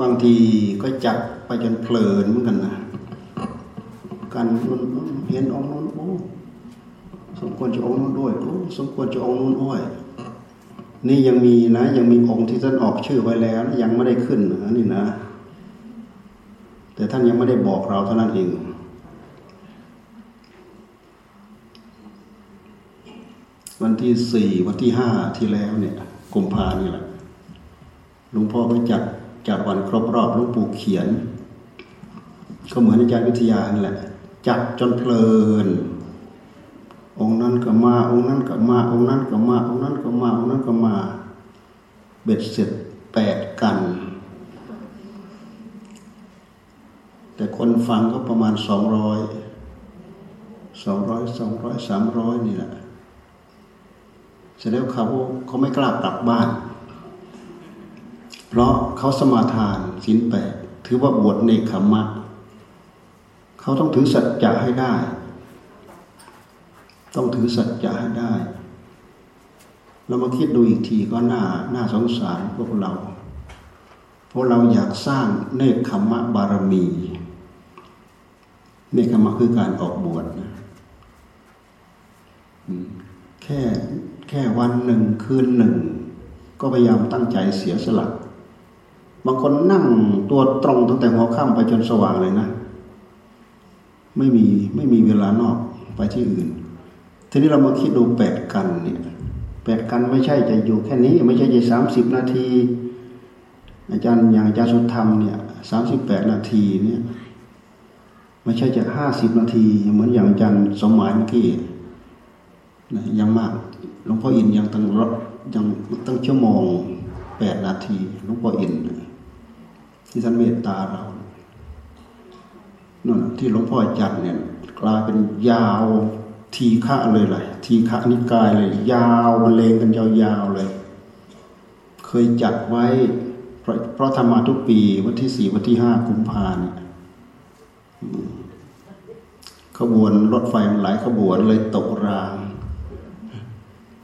บางทีก็จับไปจนเพลินเหมือนกันนะกันเห็นองค์นู้นโอ้สมควรจะองค์นู้นด้วยโอ้สมควรจะองค์นู้นอ้อยนี่ยังมีนะยังมีองค์ที่ท่านออกชื่อไว้แล้ว ยังไม่ได้ขึ้นนะนี่นะ แต่ท่านยังไม่ได้บอกเราเท่านั้นเองวันที่สี่วันที่ห้าที่แล้วเนี่ยกุมภานี่แหละหลวงพ่อก็จัด จัดวันครบรอบหลวงปู่เขียน ก็เหมือนอาจารย์วิทยานี่แหละ จัดจนเพลิน องค์นั้นก็มา องค์นั้นก็มา องค์นั้นก็มา องค์นั้นก็มา องค์นั้นก็มา เบ็ดเสร็จแปดกัน แต่คนฟังก็ประมาณสองร้อยสองร้อยสองร้อยสามร้อยนี่แหละเสร็จแล้วเขาเขาไม่กล้ากลับบ้าน เพราะเขาสมาทานศีลแปดถือว่าบวชในขมะเขาต้องถือสัจจะให้ได้ ต้องถือสัจจะให้ได้ เรามาคิดดูอีกทีก็น่าน่าสงสารพวกเราเพราะเราอยากสร้างเนคขมะบารมี เนคขมะคือการออกบวชนะแค่แค่วันหนึ่งคืนหนึ่ง ก็พยายามตั้งใจเสียสละ บางคนนั่งตัวตรงตั้งแต่หัวค่ำไปจนสว่างเลยนะ ไม่มีไม่มีเวลานอกไปที่อื่น ทีนี้เรามาคิดดูแปดกันเนี่ยแปดกันไม่ใช่จะอยู่แค่นี้ ไม่ใช่จะสามสิบนาที อาจารย์อย่างอาจารย์สุธรรมเนี่ยสามสิบแปดนาทีเนี่ยไม่ใช่จะห้าสิบนาที เหมือนอย่างอาจารย์สมหมายเมื่อกี้ยังมากหลวงพ่ออินยังตั้งรถยังตั้งชั่วโมงแปดนาทีหลวงพ่ออิน ที่ท่านเมตตาเรานั่นที่หลวงพ่อจัดเนี่ยกลายเป็นยาวทีฆะเลยเลยทีฆะนิกายเลย ยาวบรรเลงกันยาวๆเลย เคยจัดไว้ เพราะเพราะทำมาทุกปีวันที่สี่วันที่ห้ากุมภาเนี่ยขบวนรถไฟมันหลายขบวนเลยตกราง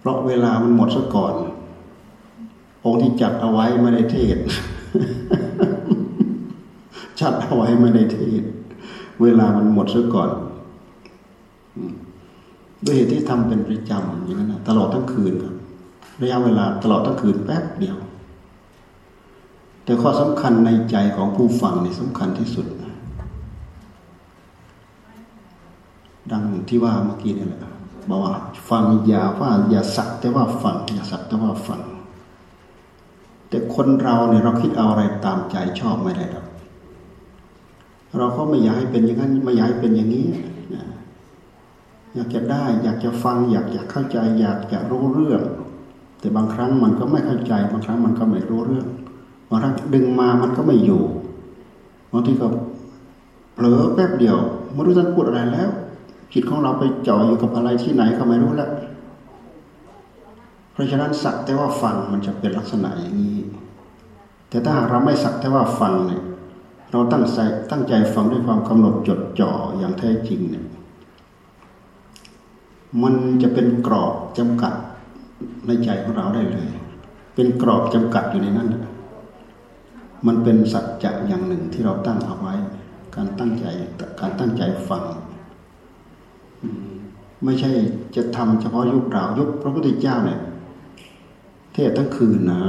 พราะเวลามันหมดซะก่อน องค์ที่จัดเอาไว้ไม่ได้เทศ จัดเอาไว้ไม่ได้เทศเวลามันหมดซะก่อนด้วยเหตุที่ทำเป็นประจำอย่างนั้นตลอดทั้งคืนครับระยะเวลาตลอดทั้งคืนแป๊บเดียว แต่ข้อสำคัญในใจของผู้ฟังนี่สำคัญที่สุดนะดังที่ว่าเมื่อกี้นี่แหละบอกว่า ฟังอย่าว่าอย่าสักแต่ว่าฟังอย่าสักแต่ว่าฟังแต่คนเราเนี่ยเราคิดเอาอะไรตามใจชอบไม่ได้หรอก เราก็ไม่อยากให้เป็นอย่างนั้นไม่อยากให้เป็นอย่างนี้อยากจะได้ อยากจะฟัง อยากอยากเข้าใจ อยากจะรู้เรื่อง แต่บางครั้งมันก็ไม่เข้าใจ บางครั้งมันก็ไม่รู้เรื่องบางครั้งดึงมามันก็ไม่อยู่บางทีก็เผลอแป๊บเดียวไม่รู้ท่านพูดอะไรแล้ว จิตของเราไปจ่ออยู่กับอะไรที่ไหนก็ไม่รู้แล้วเพราะฉะนั้นสักแต่ว่าฟังมันจะเป็นลักษณะอย่างนี้ แต่ถ้าเราไม่สักแต่ว่าฟังเนี่ย เราตั้งใจตั้งใจฟังด้วยความกำหนดจดจ่ออย่างแท้จริงเนี่ยมันจะเป็นกรอบจำกัดในใจของเราได้เลย เป็นกรอบจำกัดอยู่ในนั้น มันเป็นสัจจะอย่างหนึ่งที่เราตั้งเอาไว้ การตั้งใจการตั้งใจฟังไม่ใช่จะทำเฉพาะยุคเรายุคพระพุทธเจ้าเนี่ยเทศทั้งคืนนะ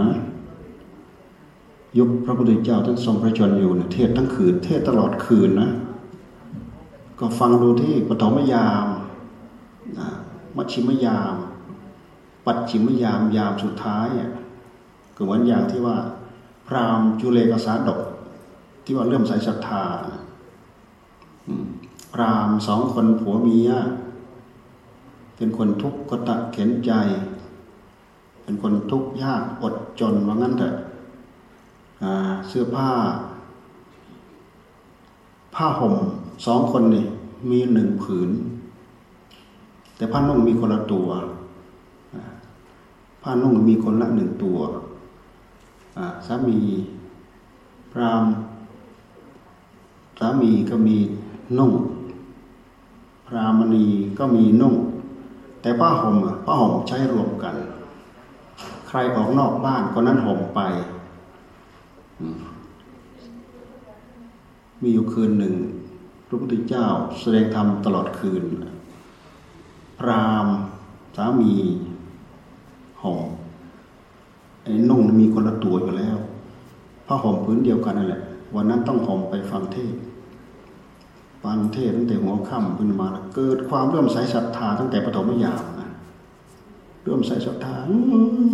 ยุคพระพุทธเจ้าท่านทรงพระชนอยู่เนี่ยเทศทั้งคืน เทศตลอดคืนนะก็ฟังดูที่ปฐมยามมัชชิมยาม ปัจฉิมยามยามสุดท้ายอะก็เหมือนอย่างที่ว่า พรามจุเลกสาดก ที่ว่าเริ่มใส่ศรัทธาพรามสองคนผัวเมียเป็นคนทุกข์กตะเข็นใจ เป็นคนทุกข์ยากอดจนว่างั้นเถอะ เสื้อผ้า ผ้าห่มสองคนนี่มีหนึ่งผืน แต่ผ้านุ่งมีคนละตัว ผ้านุ่งมีคนละหนึ่งตัวสามีพรามสามีก็มีนุ่ง พรามณีก็มีนุ่ง แต่ผ้าห่มผ้าห่มใช้รวมกัน ใครออกนอกบ้านคนนั้นห่มไป มีอยู่คืนหนึ่ง พระพุทธเจ้าแสดงธรรมตลอดคืน พรามสามีห่มไอ้นุ่งมีคนละตัวอยู่แล้วผ้าห่มพื้นเดียวกันนั่นแหละ วันนั้นต้องห่มไปฟังเทศฟังเทศตั้งแต่หัวค่ำขึ้นมาเกิดความเริ่มใสศรัทธาตั้งแต่ปฐมยามนะเริ่มใสศรัทธา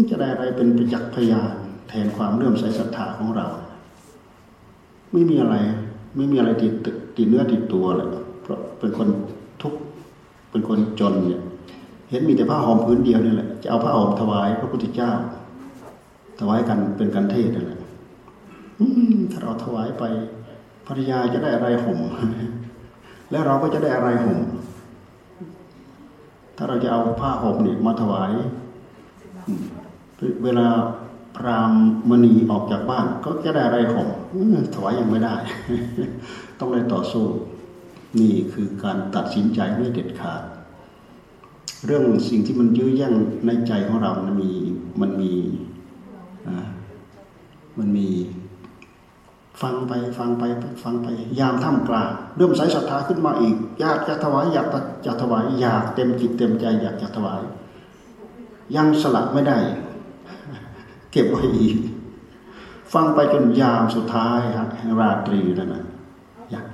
จะได้อะไรเป็นประจักษ์พยาน แทนความเริ่อมใสศรัทธาของเรา ไม่มีอะไร ไม่มีอะไรติดติดเนื้อติดตัวเลยเพราะเป็นคนทุกข์เป็นคนจนเนี่ยเห็นมีแต่ผ้าห่มพื้นเดียวนี่แหละจะเอาผ้าห่มถวายพระพุทธเจ้า ถวายกันเป็นกันเทศนั่นแหละถ้าเราถวายไปภรรยาจะได้อะไรห่มแล้วเราก็จะได้อะไรห่มถ้าเราจะเอาผ้าห่มเนี่ยมาถวาย เวลา พรามมณีออกจากบ้าน ก็จะได้อะไรห่มถวายยังไม่ได้ ต้องเลยต่อสู้ นี่คือการตัดสินใจไม่เด็ดขาด เรื่องสิ่งที่มันยื้อแย่งในใจของเรามันมีมันมีมันมีฟังไปฟังไปฟังไป ยามท่ามกลางเริ่มใส่ศรัทธาขึ้นมาอีก อยากจะถวายอยากจะถวายอยากเต็มจิตเต็มใจ อยากจะถวาย ยังสลักไม่ได้ เก็บไว้อีก ฟังไปจนยามสุดท้ายแห่งราตรีแล้วนะอยาก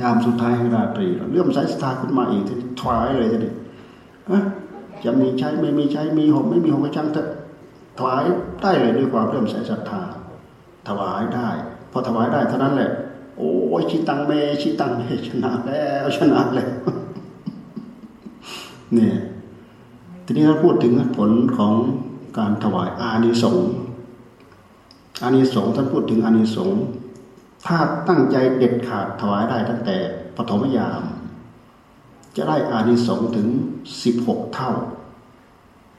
ยามสุดท้ายแห่งราตรีเริ่มใส่ศรัทธาขึ้นมาอีกทีถวายเลยทีนี้จะมีใช้ไม่มีใช้มีหกไม่มีหกก็ช่างเถอะถวายได้เลยด้วยความเริ่มใส่ศรัทธา ถวายได้ พอถวายได้เท่านั้นแหละ โอ้ยชิตังเมชิตังเมชนะแล้วชนะแล้วเนี่ยทีนี้เราพูดถึงผลของการถวายอานิสงส์ อานิสงส์ท่านพูดถึงอานิสงส์ถ้าตั้งใจเด็ดขาดถวายได้ตั้งแต่ปฐมยาม จะได้อานิสงส์ถึงสิบหกเท่า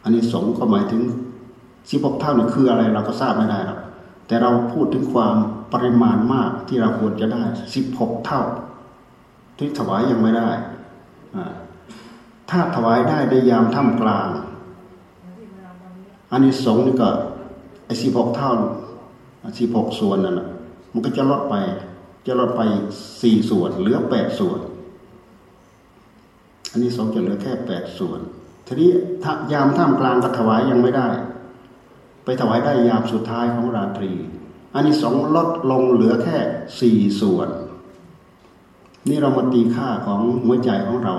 อานิสงส์ก็หมายถึงสิบหกเท่านี่คืออะไรเราก็ทราบไม่ได้หรอกแต่เราพูดถึงความปริมาณมากที่เราควรจะได้สิบหกเท่า ที่ถวายยังไม่ได้ถ้าถวายได้ในยามท่ามกลางอันนี้สงนี่ก็ไอ้สิบหกเท่า สิบหกส่วนนั่นมันก็จะลดไป จะลดไปสี่ส่วน เหลือแปดส่วน อันนี้สงจะเหลือแค่แปดส่วน ทีนี้ยามท่ามกลางก็ถวายยังไม่ได้ ไปถวายได้ยามสุดท้ายของราตรี อันนี้สองลดลงเหลือแค่สี่ส่วน นี่เรามาตีค่าของหัวใจของเรา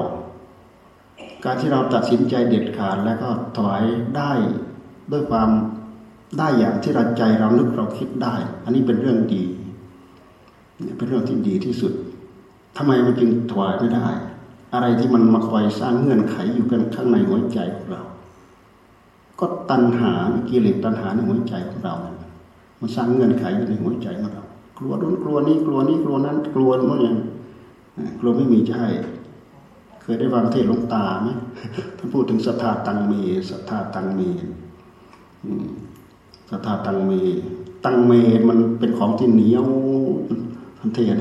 การที่เราตัดสินใจเด็ดขาดแล้วก็ถวายได้ด้วยความ ได้อย่างที่เราใจเรานึกเราคิดได้ อันนี้เป็นเรื่องดีเป็นเรื่องที่ดีที่สุดทำไมมันจึงถวายไม่ได้ อะไรที่มันมาคอยสร้างเงื่อนไขอยู่กันข้างในหัวใจของเรา ก็ตัณหากิเลสตัณหาในหัวใจของเรา มันสร้างเงื่อนไขอยู่ในหัวใจของเรา กลัวนู้นกลัวนี้กลัวนี้กลัวนั้น กลัวโน่นอย่างกลัวไม่มีจะให้เคยได้ฟังเทศหลวงตาไหมท่านพูดถึงศรัทธาตังเมศรัทธาตังเม ศรัทธาตังเม ตังเมมันเป็นของที่เหนียวทันเทศ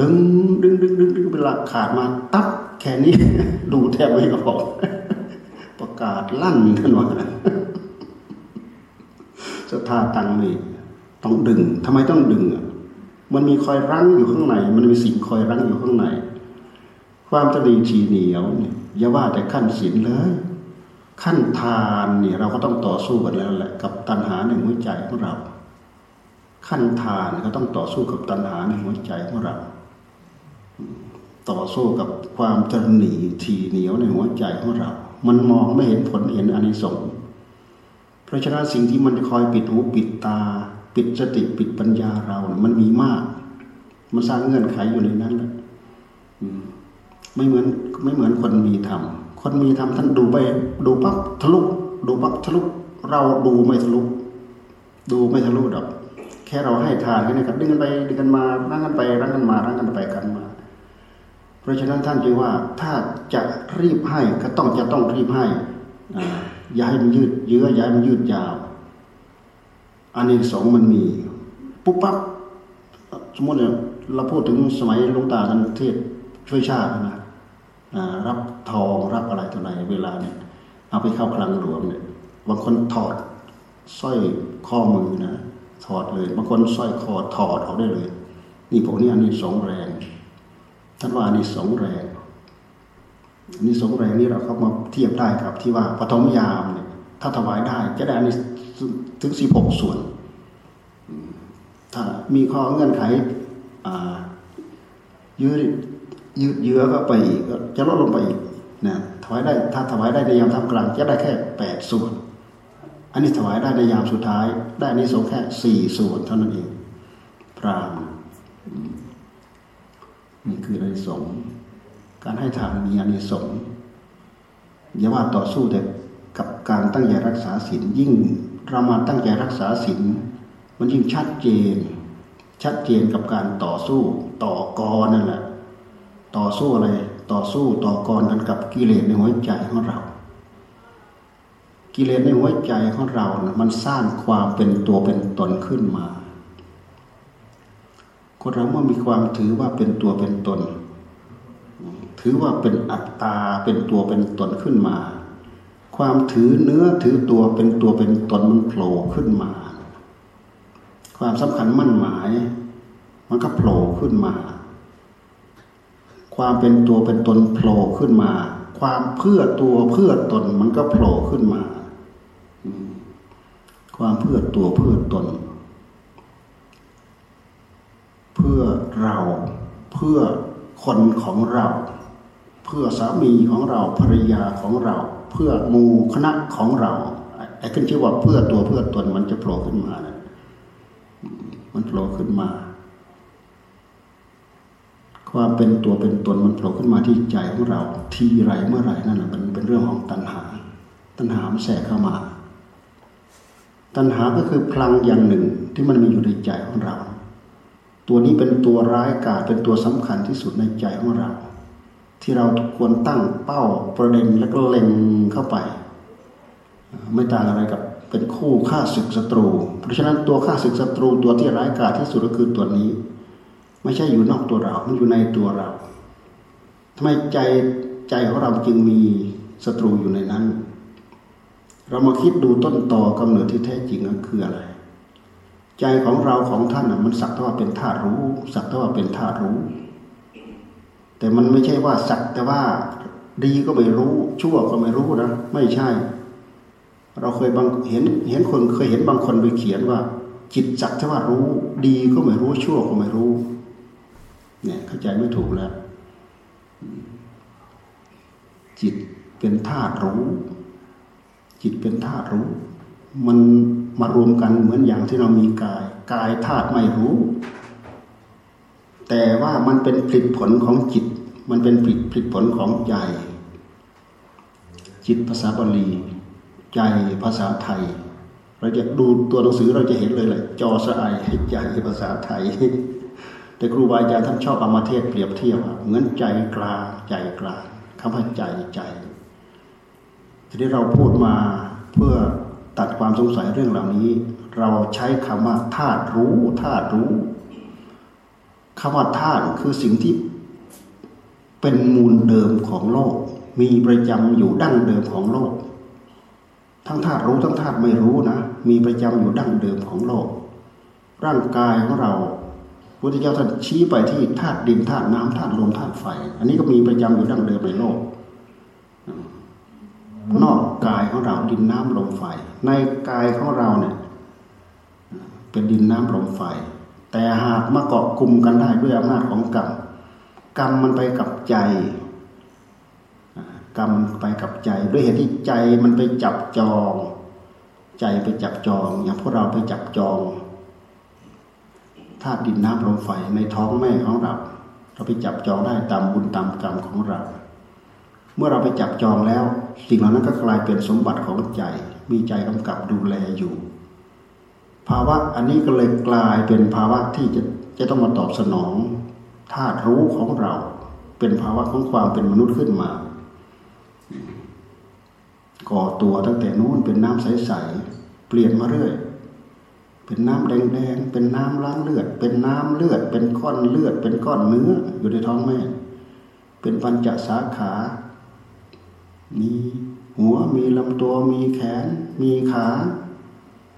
ดึงดึงดึงดึงดึงเป็นหลักขาดมาตับแค่นี้ ดูแทบไม่ออกประกาศลั่นท่านว่าศรัทธาตังนี่ต้องดึงทำไมต้องดึงอะมันมีคอยรั้งอยู่ข้างใน มันมีสิ่งคอยรั้งอยู่ข้างใน ความตรีทีเหนียวเนี่ยอย่าว่าแต่ขั้นศีลเลย ขั้นทานเนี่ยเราก็ต้องต่อสู้กันแล้วแหละกับตัณหาในหัวใจของเรา ขั้นทานก็ต้องต่อสู้กับตัณหาในหัวใจของเรา ต่อสู้กับความตรนีทีเหนียวในหัวใจของเรา มันมองไม่เห็นผลเห็นอานิสงส์เพราะฉะนั้นสิ่งที่มันคอยปิดหูปิดตา ปิดสติปิดปัญญาเรามันมีมาก มันสร้างเงื่อนไขอยู่ในนั้นแหละไม่เหมือนไม่เหมือนคนมีธรรม คนมีธรรมท่านดูไป ดูปั๊บทะลุดูปั๊บทะลุเราดูไม่ทะลุดูไม่ทะลุดอก แค่เราให้ทานแค่นี้ก็ดึงกันไปดึงกันมาร่างกันไปร่างกันมาร่างกันไปกันมา เพราะฉะนั้นท่านจึงว่าถ้าจะรีบให้ก็ต้องจะต้องรีบให้อย่าให้มันยืดเยื้ออย่าให้มันยืดยาวอันนี้สองมันมีปุ๊บปั๊บสมมติเนี่ยเราพูดถึงสมัยลุงตาท่านเทศช่วยชาตินะ รับทองรับอะไรตัวไหนเวลาเนี่ยเอาไปเข้าคลังหลวงเนี่ยบางคนถอดสร้อยข้อมือนะถอดเลยบางคนสร้อยคอถอดออกได้เลย นี่พวกนี้อันนี้สองแรงท่านว่าอันนี้สองแรงอันนี้สองแรงนี้เราเข้ามาเทียบได้ครับที่ว่าปฐมยามเนี่ยถ้าถวายได้จะได้อันนี้ถึงสิบหกส่วนถ้ามีข้อเงื่อนไขยืด ยืดเยื้อก็ไปอีกจะลดลงไปอีกนะถวายได้ถ้าถวายได้ในยามทำกลางจะได้แค่แปดส่วน อันนี้ถวายได้ในยามสุดท้าย ได้นี้สงแค่สี่ส่วนเท่านั้นเอง พรามนี่คืออานิสงส์การให้ทานมีอานิสงส์อย่าว่าต่อสู้แต่กับการตั้งใจรักษาศีลยิ่งเรามาตั้งใจรักษาศีลมันยิ่งชัดเจน ชัดเจนกับการต่อสู้ต่อกรนั่นแหละ ต่อสู้อะไร ต่อสู้ต่อกรกันกับกิเลสในหัวใจของเรา กิเลสในหัวใจของเรานะมันสร้างความเป็นตัวเป็นตนขึ้นมาคนเราเมื่อมีความถือว่าเป็นตัวเป็นตน ถือว่าเป็นอัตตาเป็นตัวเป็นตนขึ้นมา ความถือเนื้อถือตัวเป็นตัวเป็นตนมันโผล่ขึ้นมา ความสำคัญมั่นหมาย มันก็โผล่ขึ้นมา ความเป็นตัวเป็นตนโผล่ขึ้นมา ความเพื่อตัวเพื่อตนมันก็โผล่ขึ้นมา ความเพื่อตัวเพื่อตน เพื่อเราเพื่อคนของเรา เพื่อสามีของเราภรรยาของเรา เพื่อมูคณะของเราไอ้ขึ้นชื่อว่าเพื่อตัวเพื่อตนมันจะโผล่ขึ้นมานะมันโผล่ขึ้นมา ความเป็นตัวเป็นตนมันโผล่ขึ้นมาที่ใจของเรา ทีไรเมื่อไรนั่นแหละมันเป็นเรื่องของตัณหา ตัณหามันแทรกเข้ามา ตัณหาก็คือพลังอย่างหนึ่งที่มันมีอยู่ในใจของเรา ตัวนี้เป็นตัวร้ายกาจเป็นตัวสำคัญที่สุดในใจของเรา ที่เราควรตั้งเป้าประเด็นแล้วก็เล็งเข้าไป ไม่ต่างอะไรกับเป็นคู่ฆ่าศึกศัตรู เพราะฉะนั้นตัวฆ่าศึกศัตรูตัวที่ร้ายกาจที่สุดก็คือตัวนี้ ไม่ใช่อยู่นอกตัวเรา มันอยู่ในตัวเราทำไมใจใจของเราจึงมีศัตรูอยู่ในนั้น เรามาคิดดูต้นตอกำเนิดที่แท้จริงนั้นคืออะไร ใจของเราของท่านมันสักแต่ว่าเป็นธาตุรู้ สักแต่ว่าเป็นธาตุรู้ แต่มันไม่ใช่ว่าสักแต่ว่าดีก็ไม่รู้ ชั่วก็ไม่รู้นะ ไม่ใช่ เราเคยบางเห็นเห็นคนเคยเห็นบางคนไปเขียนว่าจิตสักแต่ว่ารู้ ดีก็ไม่รู้ชั่วก็ไม่รู้ เนี่ยเข้าใจไม่ถูกแล้ว จิตเป็นธาตุรู้ จิตเป็นธาตุรู้ มันมารวมกันเหมือนอย่างที่เรามีกาย กายธาตุไม่รู้ แต่ว่ามันเป็นผลิตผลของจิต มันเป็นผลิตผลิตผลของใจ จิตภาษาบาลีใจภาษาไทย เราจะดูตัวหนังสือเราจะเห็นเลยแหละจอสะไอใจภาษาไทย แต่ครูบาอาจารย์ท่านชอบเอามาเทศเปรียบเทียบเหมือนใจกลางใจกลางคำว่าใจใจ ทีนี้เราพูดมาเพื่อตัดความสงสัยเรื่องเหล่านี้ เราใช้คำว่าธาตุรู้ธาตุรู้คำว่าธาตุคือสิ่งที่เป็นมูลเดิมของโลก มีประจำอยู่ดั้งเดิมของโลก ทั้งธาตุรู้ทั้งธาตุไม่รู้นะ มีประจำอยู่ดั้งเดิมของโลก ร่างกายของเรา พุทธเจ้าท่านชี้ไปที่ธาตุดินธาตุน้ำธาตุลมธาตุไฟ อันนี้ก็มีประจำอยู่ดั้งเดิมในโลก นอกกายของเราดินน้ำลมไฟ ในกายของเราเนี่ยเป็นดินน้ำลมไฟ แต่หากมาเกาะกลุ่มกันได้ด้วยอำนาจของกรรมกรรมมันไปกับใจกรรมไปกับใจ ด้วยเหตุที่ใจมันไปจับจอง ใจไปจับจอง อย่างพวกเราไปจับจอง ธาตุดินน้ำลมไฟในท้องแม่ของเรา เราไปจับจองได้ตามบุญตามกรรมของเรา เมื่อเราไปจับจองแล้ว สิ่งเหล่านั้นก็กลายเป็นสมบัติของใจ มีใจกำกับดูแลอยู่ ภาวะอันนี้ก็เลยกลายเป็นภาวะที่จะจะต้องมาตอบสนองธาตุรู้ของเรา เป็นภาวะของความเป็นมนุษย์ขึ้นมา ก่อตัวตั้งแต่นู้นเป็นน้ำใสๆเปลี่ยนมาเรื่อย เป็นน้ำแดงๆ เป็นน้ำล้างเลือด เป็นน้ำเลือด เป็นก้อนเลือด เป็นก้อนเนื้ออยู่ในท้องแม่ เป็นปัญจสาขา มีหัว มีลำตัว มีแขน มีขา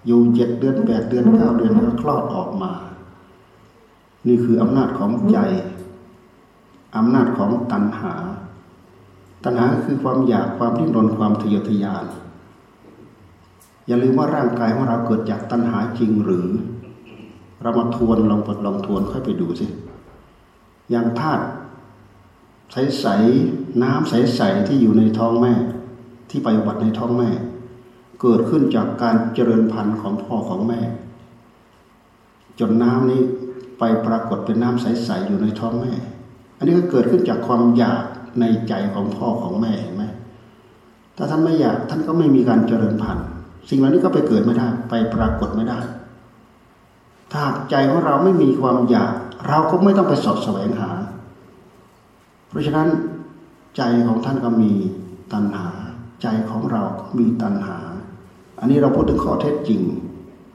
อยู่เจ็ดเดือนแปดเดือนเก้าเดือนก็คลอดออกมา นี่คืออำนาจของใจอำนาจของตัณหา ตัณหาคือความอยาก ความดิ้นรน ความทะเยอทะยาน อย่าลืมว่าร่างกายของเราเกิดจากตัณหาจริงหรือ เรามาทวนลองปดลองทวนค่อยไปดูสิอย่างธาตุใสๆน้ำใสๆที่อยู่ในท้องแม่ ที่ไปบัติในท้องแม่ เกิดขึ้นจากการเจริญพันธุ์ของพ่อของแม่ จนน้ำนี้ไปปรากฏเป็นน้ำใสๆอยู่ในท้องแม่ อันนี้ก็เกิดขึ้นจากความอยากในใจของพ่อของแม่เห็นไหมถ้าท่านไม่อยากท่านก็ไม่มีการเจริญพันธุ์ สิ่งเหล่านี้ก็ไปเกิดไม่ได้ ไปปรากฏไม่ได้ ถ้าใจของเราไม่มีความอยาก เราก็ไม่ต้องไปสอบแสวงหา เพราะฉะนั้นใจของท่านก็มีตัณหา ใจของเราก็มีตัณหา อันนี้เราพูดถึงข้อเท็จจริง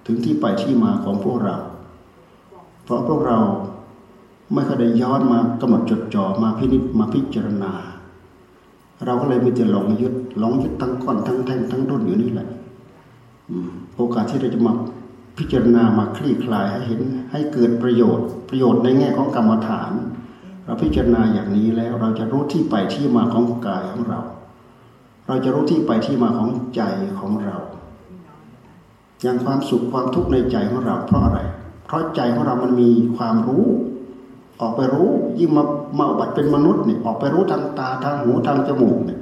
ถึงที่ไปที่มาของพวกเรา เพราะพวกเราไม่เคยได้ย้อนมากำหนดจดจ่อมาพินิจมาพิจารณา เราก็เลยมีแต่หลงยึดหลงยึดทั้งก้อนทั้งแท่งทั้งรุ่นอยู่นี่แหละ โอกาสที่เราจะมาพิจารณามาคลี่คลายให้เห็นให้เกิดประโยชน์ ประโยชน์ในแง่ของกรรมฐาน เราพิจารณาอย่างนี้แล้วเราจะรู้ที่ไปที่มาของกายของเรา เราจะรู้ที่ไปที่มาของใจของเรา อย่างความสุขความทุกข์ในใจของเราเพราะอะไร เพราะใจของเรามันมีความรู้ ออกไปรู้ยิ่งมามาบัติเป็นมนุษย์เนี่ยออกไปรู้ทางตาทางหูทางจมูกเนี่ย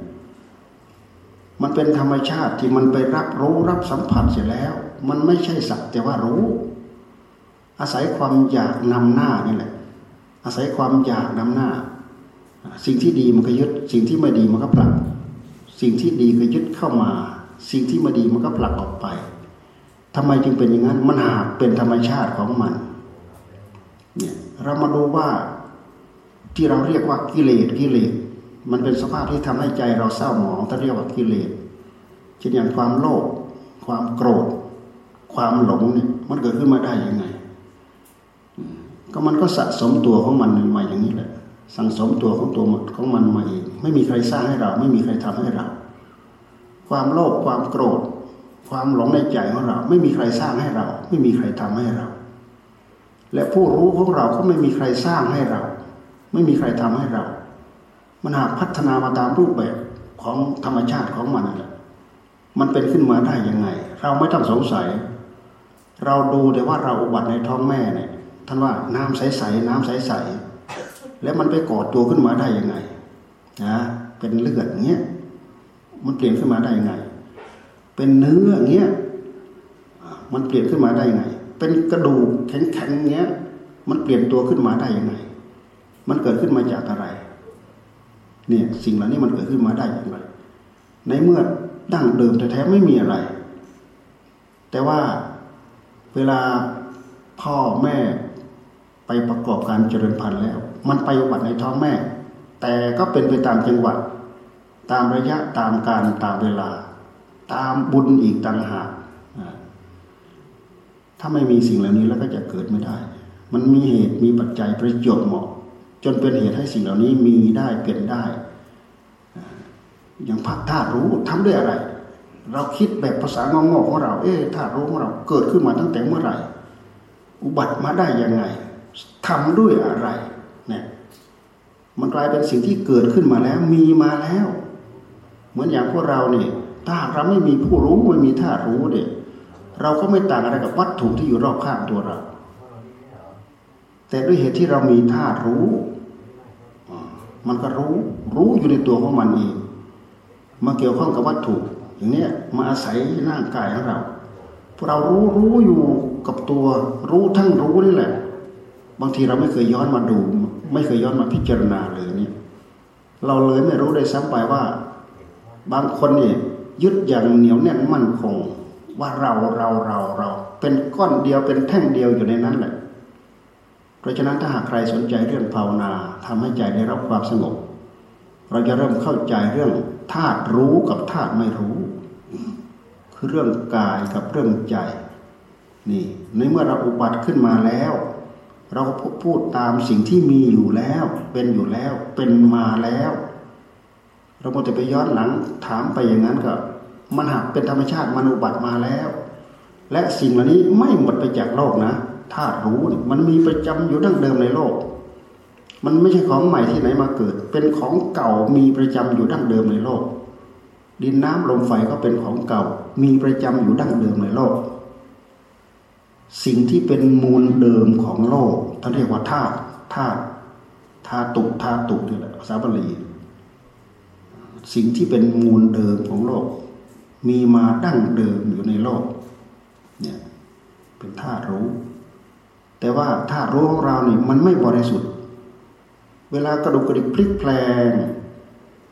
มันเป็นธรรมชาติที่มันไปรับรู้รับสัมผัสเสร็จแล้ว มันไม่ใช่สักแต่ว่ารู้ อาศัยความอยากนำหน้านี่แหละ อาศัยความอยากนำหน้า สิ่งที่ดีมันก็ยึด สิ่งที่ไม่ดีมันก็ผลัก สิ่งที่ดีก็ยึดเข้ามา สิ่งที่ไม่ดีมันก็ผลักออกไปทำไมจึงเป็นอย่างนั้น มันหากเป็นธรรมชาติของมัน เนี่ยเรามาดูว่าที่เราเรียกว่ากิเลสกิเลส มันเป็นสภาพที่ทำให้ใจเราเศร้าหมองถ้าเรียกว่ากิเลสเช่นอย่างความโลภความโกรธ ความหลงเนี่ยมันเกิดขึ้นมาได้ยังไง ก็มันก็สะสมตัวของมันมาอย่างนี้แหละ สังสมตัวของตัวของมันมาเองไม่มีใครสร้างให้เรา ไม่มีใครทำให้เรา ความโลภความโกรธ ความหลงในใจของเรา ไม่มีใครสร้างให้เรา ไม่มีใครทำให้เรา และผู้รู้ของเราก็ไม่มีใครสร้างให้เรา ไม่มีใครทำให้เรา มันหากพัฒนามาตามรูปแบบของธรรมชาติของมันแหละมันเป็นขึ้นมาได้ยังไง เราไม่ต้องสงสัย เราดูแต่ว่าเราอุบัติในท้องแม่เนี่ยท่านว่าน้ำใสๆน้ำใสๆแล้วมันไปก่อตัวขึ้นมาได้ยังไงนะเป็นเลือดเงี้ยมันเปลี่ยนขึ้นมาได้ยังไง เป็นเนื้อเงี้ยมันเปลี่ยนขึ้นมาได้ยังไง เป็นกระดูกแข็งๆเงี้ย มันเปลี่ยนตัวขึ้นมาได้ยังไง มันเกิดขึ้นมาจากอะไร เนี่ยสิ่งเหล่านี้มันเกิดขึ้นมาได้อย่างไร ในเมื่อดั้งเดิมแท้ๆไม่มีอะไร แต่ว่าเวลาพ่อแม่ไปประกอบการเจริญพันธุ์แล้ว มันไปอุบัติในท้องแม่ แต่ก็เป็นไปตามจังหวะตามระยะตามการตามเวลา ตามบุญอีกต่างหากถ้าไม่มีสิ่งเหล่านี้แล้วก็จะเกิดไม่ได้ มันมีเหตุมีปัจจัยประโยชน์เหมาะ จนเป็นเหตุให้สิ่งเหล่านี้มีได้เป็นได้ อย่างพักธาตุรู้ทำด้วยอะไร เราคิดแบบภาษางงๆของเรา เอ๊ะธาตุรู้ของเราเกิดขึ้นมาตั้งแต่เมื่อไหร่ อุบัติมาได้ยังไงทำด้วยอะไรเนี่ยมันกลายเป็นสิ่งที่เกิดขึ้นมาแล้วมีมาแล้ว เหมือนอย่างพวกเราเนี่ยถ้าเราไม่มีผู้รู้ไม่มีธาตุรู้เนี่ยเราก็ไม่ต่างอะไรกับวัตถุที่อยู่รอบข้างตัวเรา แต่ด้วยเหตุที่เรามีธาตุรู้ มันก็รู้ รู้อยู่ในตัวของมันเองมาเกี่ยวข้องกับวัตถุอย่างนี้มาอาศัยร่างกายของเราพวกเรารู้รู้อยู่กับตัว รู้ทั้งรู้นี่แหละ บางทีเราไม่เคยย้อนมาดู ไม่เคยย้อนมาพิจารณาเลยเนี่ยเราเลยไม่รู้ได้ซ้ำไปว่า บางคนเนี่ยยึดอย่างเหนียวแน่นมั่นคง ว่าเราเราเราเรา เป็นก้อนเดียวเป็นแท่งเดียวอยู่ในนั้นแหละ เพราะฉะนั้นถ้าหากใครสนใจเรื่องภาวนาทำให้ใจได้รับความสงบ เราจะเริ่มเข้าใจเรื่องธาตุรู้กับธาตุไม่รู้ คือเรื่องกายกับเรื่องใจนี่ในเมื่อเราอุบัติขึ้นมาแล้ว เราพูดตามสิ่งที่มีอยู่แล้ว เป็นอยู่แล้วเป็นมาแล้ว เราไม่ได้ไปย้อนหลังถามไปอย่างนั้นก็มันหักเป็นธรรมชาติมันอุบัติมาแล้ว และสิ่งเหล่านี้ไม่หมดไปจากโลกนะ ธาตุรู้มันมีประจำอยู่ดั้งเดิมในโลก มันไม่ใช่ของใหม่ที่ไหนมาเกิด เป็นของเก่ามีประจำอยู่ดั้งเดิมในโลก ดินน้ำลมไฟก็เป็นของเก่า มีประจำอยู่ดั้งเดิมในโลก สิ่งที่เป็นมูลเดิมของโลกท่านเรียกว่าธาตุธาตุธาตุธาตุนี่แหละภาษาบาลีสิ่งที่เป็นมูลเดิมของโลก มีมาดั้งเดิมอยู่ในโลกเนี่ยเป็นธาตุรู้ แต่ว่าธารู้ของเราเนี่ยมันไม่บริสุทธิ์ เวลากระดุกกระดิกพลิกแปลง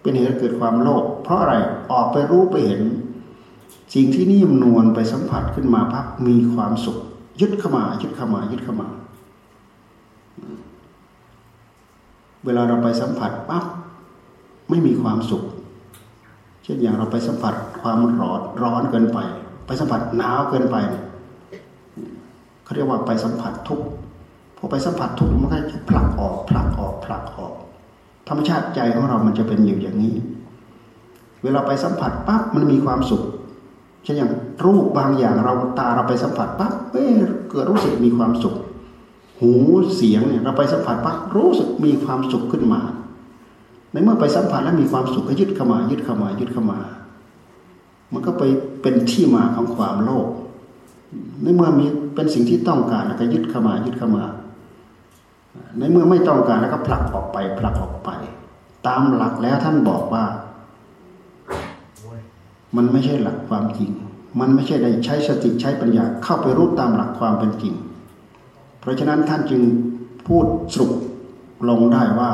เป็นเหตุเกิดความโลภเพราะอะไรออกไปรู้ไปเห็น สิ่งที่นิ่มนวลไปสัมผัสขึ้นมาพักมีความสุข ยึดเข้ามายึดเข้ามายึดเข้ามา เวลาเราไปสัมผัสปั๊บไม่มีความสุข เช่นอย่างเราไปสัมผัสความร้อนร้อนเกินไป ไปสัมผัสหนาวเกินไปเขาเรียกว่าไปสัมผัสทุกพอไปสัมผัสทุกมันก็จะผลักออกผลักออกผลักออก ธรรมชาติใจของเรามันจะเป็นอยู่อย่างนี้ เวลาไปสัมผัสปั๊บมันมีความสุขเช่นอย่างรูปบางอย่างเราตาเราไปสัมผัสปั๊บเอ้เกิดรู้สึกมีความสุข หูเสียงเนี่ยเราไปสัมผัสปั๊บรู้สึกมีความสุขขึ้นมา ในเมื่อไปสัมผัสแล้วมีความสุขก็ยึดเข้ามา ยึดเข้ามายึดเข้ามา มันก็ไปเป็นที่มาของความโลภในเมื่อมี เป็นสิ่งที่ต้องการแล้วก็ยึดเข้ามายึดเข้ามา ในเมื่อไม่ต้องการแล้วก็ผลักออกไปผลักออกไป ตามหลักแล้วท่านบอกว่า มันไม่ใช่หลักความจริง มันไม่ใช่ได้ใช้สติใช้ปัญญาเข้าไปรู้ตามหลักความเป็นจริง เพราะฉะนั้นท่านจึงพูดสรุปลงได้ว่า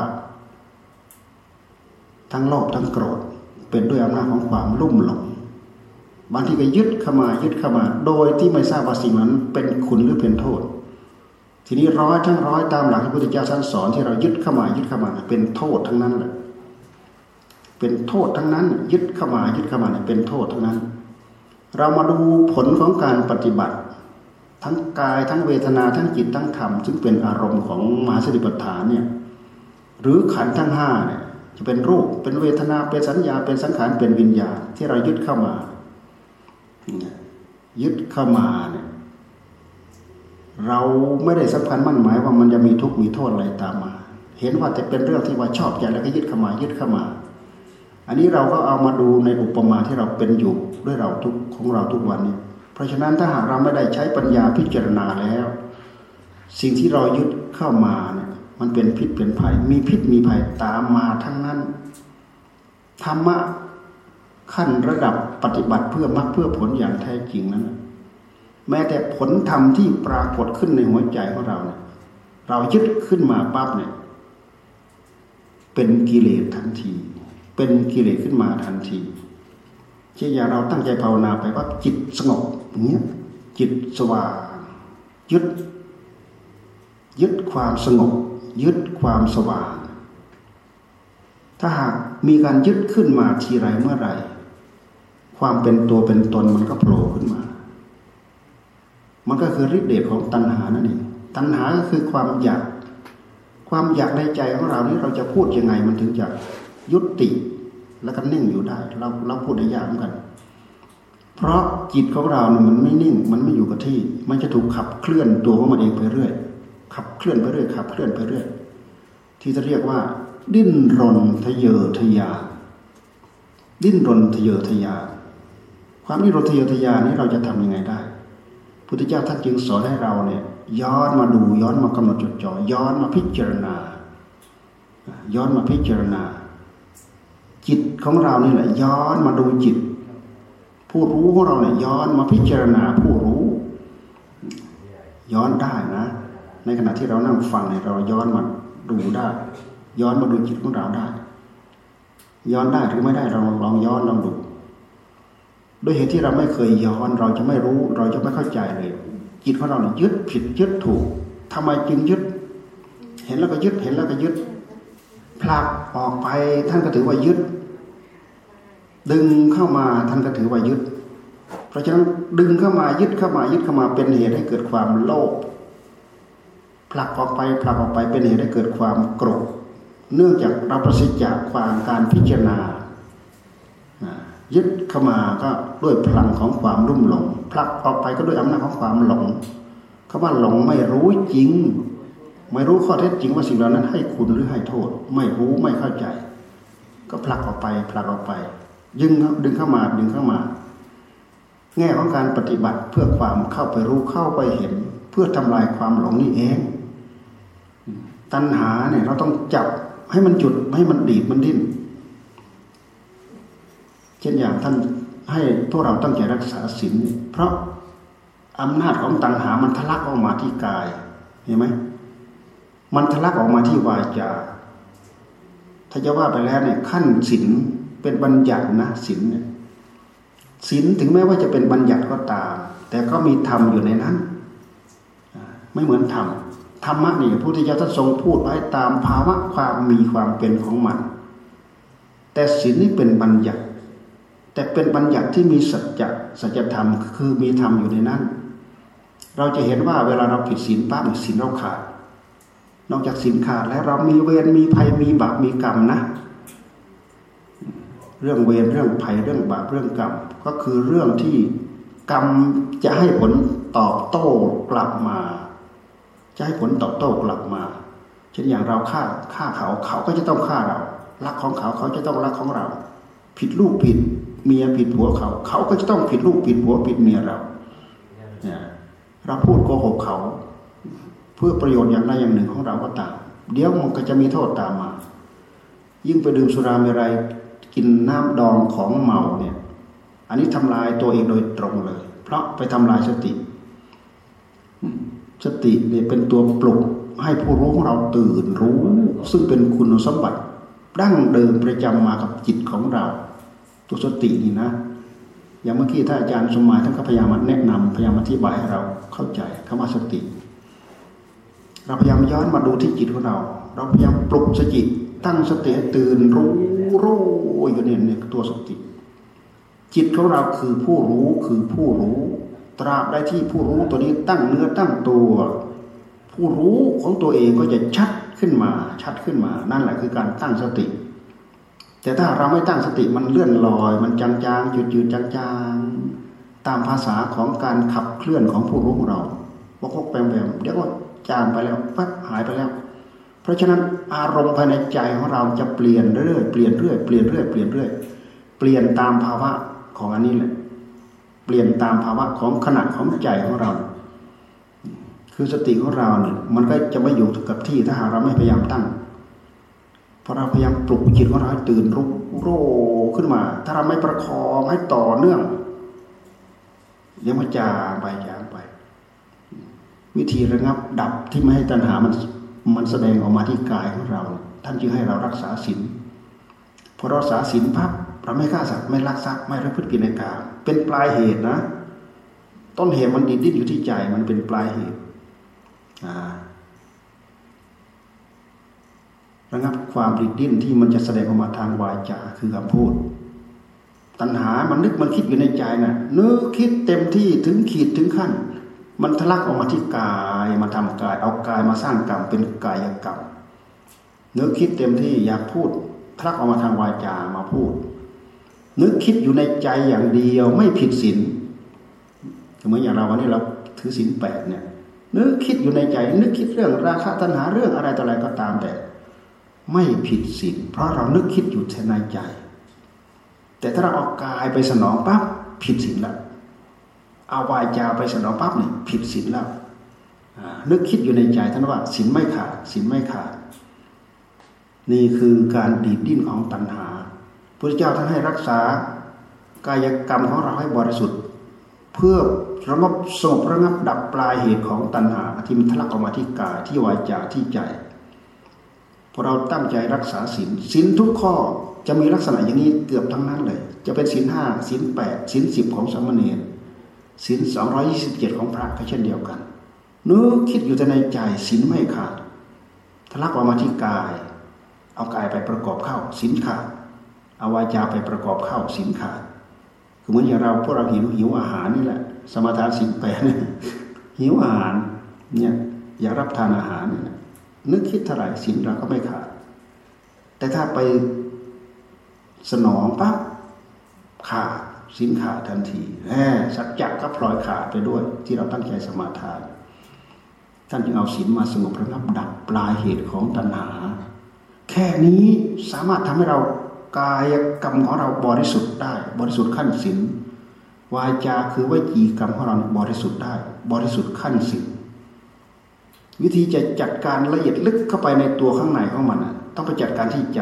ทั้งโลภทั้งโกรธเป็นด้วยอำนาจของความลุ่มหลง บางทีก็ยึดเข้ามายึดเข้ามา โดยที่ไม่ทราบว่าสิ่งนั้นเป็นคุณหรือเป็นโทษ ทีนี้ร้อยทั้งร้อยตามหลักที่พระพุทธเจ้าท่านสอนที่เรายึดเข้ามายึดเข้ามาเป็นโทษทั้งนั้นเลยเป็นโทษทั้งนั้น ยึดเข้ามายึดเข้ามาเป็นโทษทั้งนั้น เรามาดูผลของการปฏิบัติ ทั้งกายทั้งเวทนาทั้งจิตทั้งธรรมซึ่งเป็นอารมณ์ของมหาสติปัฏฐานเนี่ยหรือขันธ์ทั้งห้าเนี่ยจะเป็นรูปเป็นเวทนาเป็นสัญญาเป็นสังขารเป็นวิญญาณที่เรายึดเข้ามา ยึดเข้ามาเนี่ยเราไม่ได้สำคัญมั่นหมายว่ามันจะมีทุกข์มีโทษอะไรตามมา เห็นว่าจะเป็นเรื่องที่ว่าชอบใจแล้วก็ยึดเข้ามายึดเข้ามา อันนี้เราก็เอามาดูในอุปมาที่เราเป็นอยู่ด้วยเราทุกของเราทุกวันนี้ เพราะฉะนั้นถ้าหากเราไม่ได้ใช้ปัญญาพิจารณาแล้ว สิ่งที่เรายึดเข้ามาเนี่ยมันเป็นพิษเป็นภัยมีพิษมีภัยตามมาทั้งนั้นธรรมะ ขั้นระดับปฏิบัติเพื่อมรรคเพื่อผลอย่างแท้จริงนั้นแม้แต่ผลธรรมที่ปรากฏขึ้นในหัวใจของเราเนี่ยเรายึดขึ้นมาปั๊บเนี่ย เป็นกิเลสทันที เป็นกิเลสขึ้นมาทันทีเช่นอย่างเราตั้งใจภาวนาไปว่าจิตสงบอย่างเงี้ยจิตสว่างยึด ยึดความสงบ ยึดความสว่าง ถ้าหากมีการยึดขึ้นมาทีไรเมื่อไร ความเป็นตัวเป็นตนมันก็โผล่ขึ้นมา มันก็คือฤทธิ์เดชของตัณหานั่นเองตัณหาก็คือความอยาก ความอยากในใจของเรานี่เราจะพูดยังไงมันถึงจะยุติแล้วก็นิ่งอยู่ได้ เราเราพูดได้ยากเหมือนกัน เพราะจิตของเราเนี่ยมันไม่นิ่ง มันไม่อยู่กับที่ มันจะถูกขับเคลื่อนตัวของมันเองไปเรื่อย ขับเคลื่อนไปเรื่อย ขับเคลื่อนไปเรื่อย ที่จะเรียกว่า ดิ้นรนทะเยอทะยานดิ้นรนทะเยอทะยาน ความดิ้นรนทะเยอทยานนี้เราจะทํำยังไงได้ พุทธเจ้าท่านจึงสอนให้เราเนี่ยย้อนมาดูย้อนมากำหนดจดจ่อย้อนมาพิจารณา ย้อนมาพิจารณา จิตของเรานี่แหละ ย้อนมาดูจิต ผู้รู้ของเราเนี่ยย้อนมาพิจารณาผู้รู้ ย้อนได้นะ ในขณะที่เรานั่งฟังเนี่ยเราย้อนมาดูได้ ย้อนมาดูจิตของเราได้ ย้อนได้หรือไม่ได้เราลองย้อนลองดู ด้วยเหตุที่เราไม่เคยย้อนเราจะไม่รู้ เราจะไม่เข้าใจเลยจิตของเราเนี่ยยึดผิดยึดถูกทำไมจึงยึด เห็นแล้วก็ยึดเห็นแล้วก็ยึดผลักออกไปท่านก็ถือว่ายึด ดึงเข้ามาท่านก็ถือว่ายึด เพราะฉะนั้นดึงเข้ามายึดเข้ามายึดเข้ามาเป็นเหตุให้เกิดความโลภผลักออกไปผลักออกไปเป็นเหตุให้เกิดความโกรธเนื่องจากเราประสิทธิ์จากความการพิจารณา ยึดเข้ามาก็ด้วยพลังของความรุ่มหลงผลักออกไปก็ด้วยอำนาจของความหลงคำว่าหลงไม่รู้จริง ไม่รู้ข้อเท็จจริงว่าสิ่งเหล่านั้นให้คุณหรือให้โทษ ไม่รู้ไม่เข้าใจ ก็ผลักออกไปผลักออกไป ยึงดึงเข้ามาดึงเข้ามา แง่ของการปฏิบัติเพื่อความเข้าไปรู้เข้าไปเห็น เพื่อทำลายความหลงนี่เอง ตัณหาเนี่ยเราต้องจับให้มันจุดให้มันดีดมันดิ้น เช่นอย่างท่านให้พวกเราตั้งใจรักษาศีลเพราะอำนาจของตัณหามันทะลักออกมาที่กายเห็นไหมมันทะลักออกมาที่วาจาถ้าจะว่าไปแล้วเนี่ยขั้นศีลเป็นบัญญัตินะศีลเนี่ยศีลถึงแม้ว่าจะเป็นบัญญัติก็ตาม แต่ก็มีธรรมอยู่ในนั้น ไม่เหมือนธรรมธรรมะนี่พระพุทธเจ้าท่านทรงพูดไว้ตามภาวะความมีความเป็นของมัน แต่ศีลนี่เป็นบัญญัติ แต่เป็นบัญญัติที่มีสัจจะสัจธรรมคือมีธรรมอยู่ในนั้น เราจะเห็นว่าเวลาเราผิดศีลปั๊บศีลเราขาด นอกจากศีลขาดแล้วเรามีเวรมีภัยมีบาปมีกรรมนะ เรื่องเวรเรื่องภัยเรื่องบาปเรื่องกรรม ก็คือเรื่องที่กรรมจะให้ผลตอบโต้กลับมา จะให้ผลตอบโต้กลับมา เช่นอย่างเราฆ่าฆ่าเขาเขาก็จะต้องฆ่าเรารักของเขาเขาจะต้องรักของเรา ผิดลูกผิด เมียผิดผัวเขา เขาก็จะต้องผิดลูกผิดผัวผิดเมียเราเนี่ยเราพูดโกหกเขา เพื่อประโยชน์อย่างใดอย่างหนึ่งของเราก็ตามเดี๋ยวมันก็จะมีโทษตามมา ยิ่งไปดื่มสุราเมรัยกินน้ำดองของเมาเนี่ย อันนี้ทำลายตัวเองโดยตรงเลย เพราะไปทำลายสติ สติเนี่ยเป็นตัวปลุกให้ผู้รู้ของเราตื่นรู้ ซึ่งเป็นคุณสมบัติดั้งเดิมประจำมากับจิตของเรา ตัวสตินี่นะ อย่างเมื่อกี้ท่านอาจารย์สมหมายท่านก็พยายามมาแนะนำพยายามอธิบายให้เราเข้าใจคำว่าสติ เราพยายามย้อนมาดูที่จิตของเรา เราพยายามปลุกสติตั้งสติตื่นรู้รู้อยู่เนี่ยเนี่ยตัวสติ จิตของเราคือผู้รู้คือผู้รู้ ตราบใดที่ผู้รู้ตัวนี้ตั้งเนื้อตั้งตัว ผู้รู้ของตัวเองก็จะชัดขึ้นมาชัดขึ้นมา นั่นแหละคือการตั้งสติ แต่ถ้าเราไม่ตั้งสติมันเลื่อนลอย มันจางๆจืดๆจางๆ ตามภาษาของการขับเคลื่อนของผู้รู้ของเราวกวกแปมแปมเดี๋ยวก็จางไปแล้วปั๊บหายไปแล้ว เพราะฉะนั้นอารมณ์ภายในใจของเราจะเปลี่ยนเรื่อยเปลี่ยนเรื่อยเปลี่ยนเรื่อยเปลี่ยนเรื่อยเปลี่ยนตามภาวะของอันนี้แหละ เปลี่ยนตามภาวะของขณะของใจของเรา คือสติของเราเนี่ยมันก็จะไม่อยู่กับที่ถ้าหากเราไม่พยายามตั้ง พอเราพยายามปลุกจิตของเราให้ตื่นรู้โรขึ้นมา ถ้าเราไม่ประคองให้ต่อเนื่องเดี๋ยวมันจางไปจางไป วิธีระงับดับที่ไม่ให้ตัณหามันมันแสดงออกมาที่กายของเรา ท่านจึงให้เรารักษาศีลพอรักษาศีลพับเราไม่ฆ่าสัตว์ไม่ลักทรัพย์ไม่ระพฤติผิดในกาเป็นปลายเหตุนะ ต้นเหตุมันดิ้นอยู่ที่ใจมันเป็นปลายเหตุอ่า ระงับความริดดิ้นที่มันจะแสดงออกมาทางวาจาคือคำพูด ตัณหามันนึกมันคิดอยู่ในใจนะ่ะนึกคิดเต็มที่ถึงขีดถึงขั้น มันทะลักออกมาที่กายมาทำกาย เอากายมาสร้างกรรมเป็นกายกรรมนึกคิดเต็มที่อยากพูดทะลักออกมาทางวาจามาพูด นึกคิดอยู่ในใจอย่างเดียวไม่ผิดศีลเหมือนอย่างเราวันนี้เราถือศีลแปดเนี่ยนึกคิดอยู่ในใจ นึกคิดเรื่องราคะตัณหาเรื่องอะไรต่ออะไรก็ตามแต่ ไม่ผิดศีลเพราะเรานึกคิดอยู่ในใจ แต่ถ้าเราเอากายไปสนองปั๊บผิดศีลแล้วเอาวายจาไปสนองปั๊บนี่ผิดศีลแล้วนึกคิดอยู่ในใจท่านว่าศีลไม่ขาดศีลไม่ขาด นี่คือการดีดดิ้นของตัณหาพระเจ้าท่านให้รักษากายกรรมของเราให้บริสุทธิ์ เพื่อระงับสงบระงับดับปลายเหตุของตัณหาที่มันทะลักออกมาที่กายที่วายจาที่ใจ พอเราตั้งใจรักษาศีลศีลทุกข้อจะมีลักษณะอย่างนี้เกือบทั้งนั้นเลย จะเป็นศีลห้าศีลแปดศีลสิบของสามเณรศีลสองร้อยี่สิบเจ็ดของพระก็เช่นเดียวกันนึกคิดอยู่แต่ในใจศีลไม่ขาดทะลักออกมาที่กาย เอากายไปประกอบเข้าศีลขาดเอาวาจาไปประกอบเข้าศีลขาดคือเหมือนอย่างเราพวกเราหิวหิวอาหารนี่แหละ สมาทานศีลแปดหิวอาหารเนี่ยอยากรับทานอาหารเนี่ย นึกคิดเท่าไหร่สินเราก็ไม่ขาด แต่ถ้าไปสนองปั๊บขาดสินขาดทันทีแหมสัจจะก็พลอยขาดไปด้วย ที่เราตั้งใจสมาทาน ท่านจึงเอาศีลมาสงบระงับดับปลายเหตุของตัณหา แค่นี้สามารถทำให้เรากายกรรมของเราบริสุทธิ์ได้ บริสุทธิ์ขั้นศีลวาจาคือวิจีกรรมของเราบริสุทธิ์ได้ บริสุทธิ์ขั้นศีล วิธีจะจัดการละเอียดลึกเข้าไปในตัวข้างในของมันต้องไปจัดการที่ใจ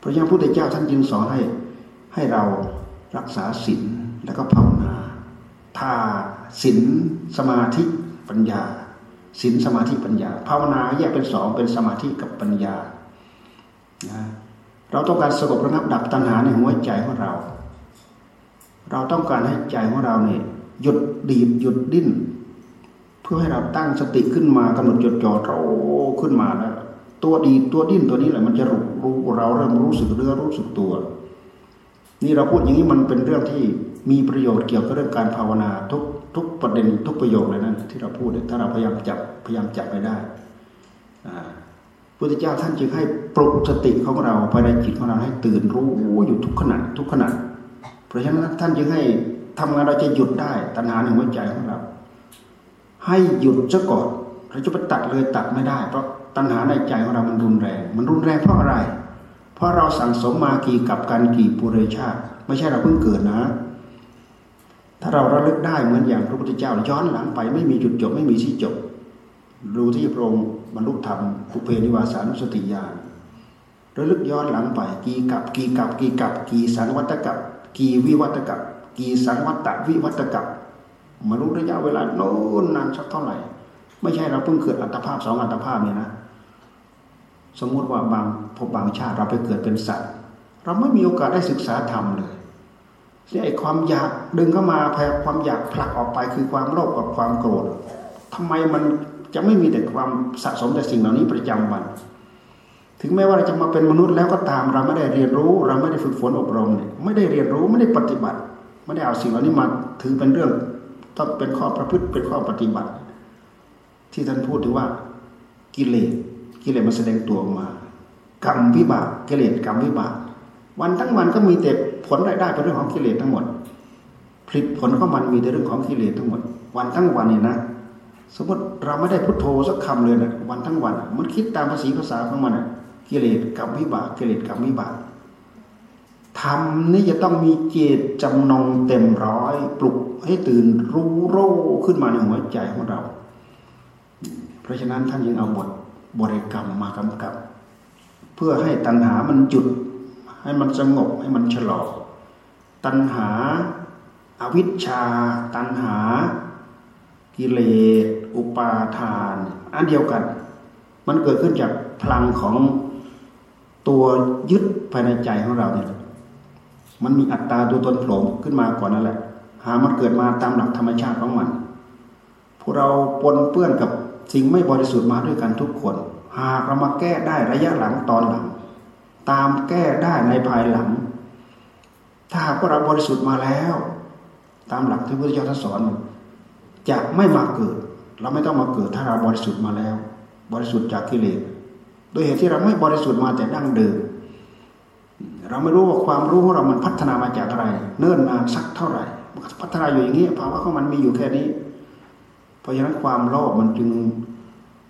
พระยาพุทธเจ้าท่านจึงสอนให้ให้เรารักษาศีลแล้วก็ภาวนาถ้าศีลสมาธิปัญญาศีลสมาธิปัญญา ภาวนาแยกเป็นสองเป็นสมาธิกับปัญญานะเราต้องการสงบระงับดับตัณหาในหัวใจของเรา เราต้องการให้ใจของเราเนี่ยหยุดดีดหยุดดิ้น พื่อให้เราตั้งสติขึ้นมากำหนดจดจ่อเราขึ้นมาแล้วตัวดีตัวดิ้นตัวนี้แหละมันจะรู้รู้เราเริ่มรู้สึกเรื่องรู้สึกตัว นี่เราพูดอย่างนี้มันเป็นเรื่องที่มีประโยชน์เกี่ยวกับเรื่องการภาวนาทุกทุกประเด็นทุกประโยคเลยนะที่เราพูดถ้าเราพยายามจับพยายามจับไปได้พุทธเจ้าท่านจึงให้ปลุกสติของเราภายในจิตของเราให้ตื่นรู้อยู่ทุกขณะทุกขณะเพราะฉะนั้นท่านจึงให้ทำงานเราจะหยุดได้ตัณหาในหัวใจของเรา ให้หยุดซะก่อนเราจะไปตัดเลยตัดไม่ได้ เพราะตัณหาในใจของเรามันรุนแรง มันรุนแรงเพราะอะไร เพราะเราสั่งสมมากี่กับการกี่ปุเรชาติ ไม่ใช่เราเพิ่งเกิดนะ ถ้าเราระลึกได้เหมือนอย่างพระพุทธเจ้าย้อนหลังไปไม่มีจุดจบไม่มีที่จบดูที่พระองค์บรรลุธรรมภูเพนิวาสานุสติญาณระลึกย้อนหลังไปกี่กับกี่กับกี่กับกี่สังวัตกับกี่วิวัตกับกี่สังวัตวิวัตกับ มารู้ระยะเวลาโน้นนานสักเท่าไหร่ ไม่ใช่เราเพิ่งเกิดอัตภาพสองอัตภาพเนี่ยนะ สมมุติว่าบางพบบางชาติเราไปเกิดเป็นสัตว์ เราไม่มีโอกาสได้ศึกษาธรรมเลยไอ้ความอยากดึงเข้ามาแพ้ความอยากผลักออกไปคือความโลภกับความโกรธทำไมมันจะไม่มีแต่ความสะสมแต่สิ่งเหล่านี้ประจำวัน ถึงแม้ว่าเราจะมาเป็นมนุษย์แล้วก็ตามเราไม่ได้เรียนรู้ เราไม่ได้ฝึกฝนอบรมเนี่ยไม่ได้เรียนรู้ไม่ได้ปฏิบัติ ไม่ได้เอาสิ่งเหล่านี้มาถือเป็นเรื่อง ต้องเป็นข้อประพฤติเป็นข้อปฏิบัติ ที่ท่านพูดถึงว่ากิเลสกิเลสมันแสดงตัวออกมากรรมวิบากกิเลสกรรมวิบาก วันทั้งวันก็มีแต่ผลรายได้เป็นเรื่องของกิเลสทั้งหมดผลิตผลของมันมีแต่เรื่องของกิเลสทั้งหมด วันทั้งวันเนี่ยนะ สมมติเราไม่ได้พุทโธสักคำเลยนะวันทั้งวัน มันคิดตามภาษีภาษาของมันกิเลสกับวิบากกิเลสกับวิบาก ทำนี่จะต้องมีเจตจำนงเต็มร้อย ปลุกให้ตื่นรู้โร่ขึ้นมาในหัวใจของเรา เพราะฉะนั้นท่านยังเอาบทบริกรรมมากำกับ เพื่อให้ตัณหามันหยุด ให้มันสงบให้มันชะลอตัณหาอาวิชชา ตัณหา กิเลสอุปาทาน อันเดียวกัน มันเกิดขึ้นจากพลังของตัวยึดภายในใจของเราเนี่ย มันมีอัตตาตัวตนโผล่ขึ้นมาก่อนนั่นแหละ หามันเกิดมาตามหลักธรรมชาติของมัน พวกเราปนเปื้อนกับสิ่งไม่บริสุทธิ์มาด้วยกันทุกคน หากเรามาแก้ได้ระยะหลังตอนหลัง ตามแก้ได้ในภายหลัง ถ้าหากว่าเราบริสุทธิ์มาแล้ว ตามหลักที่พระพุทธเจ้าสอนจะไม่มาเกิด เราไม่ต้องมาเกิดถ้าเราบริสุทธิ์มาแล้ว บริสุทธิ์จากกิเลสโดยเหตุที่เราไม่บริสุทธิ์มาแต่ดั้งเดิม เราไม่รู้ว่าความรู้ของเรามันพัฒนามาจากอะไร เนิ่นนานสักเท่าไหร่พัฒนาอยู่อย่างนี้ภาวะของมันมีอยู่แค่นี้ เพราะฉะนั้นความโลภมันจึง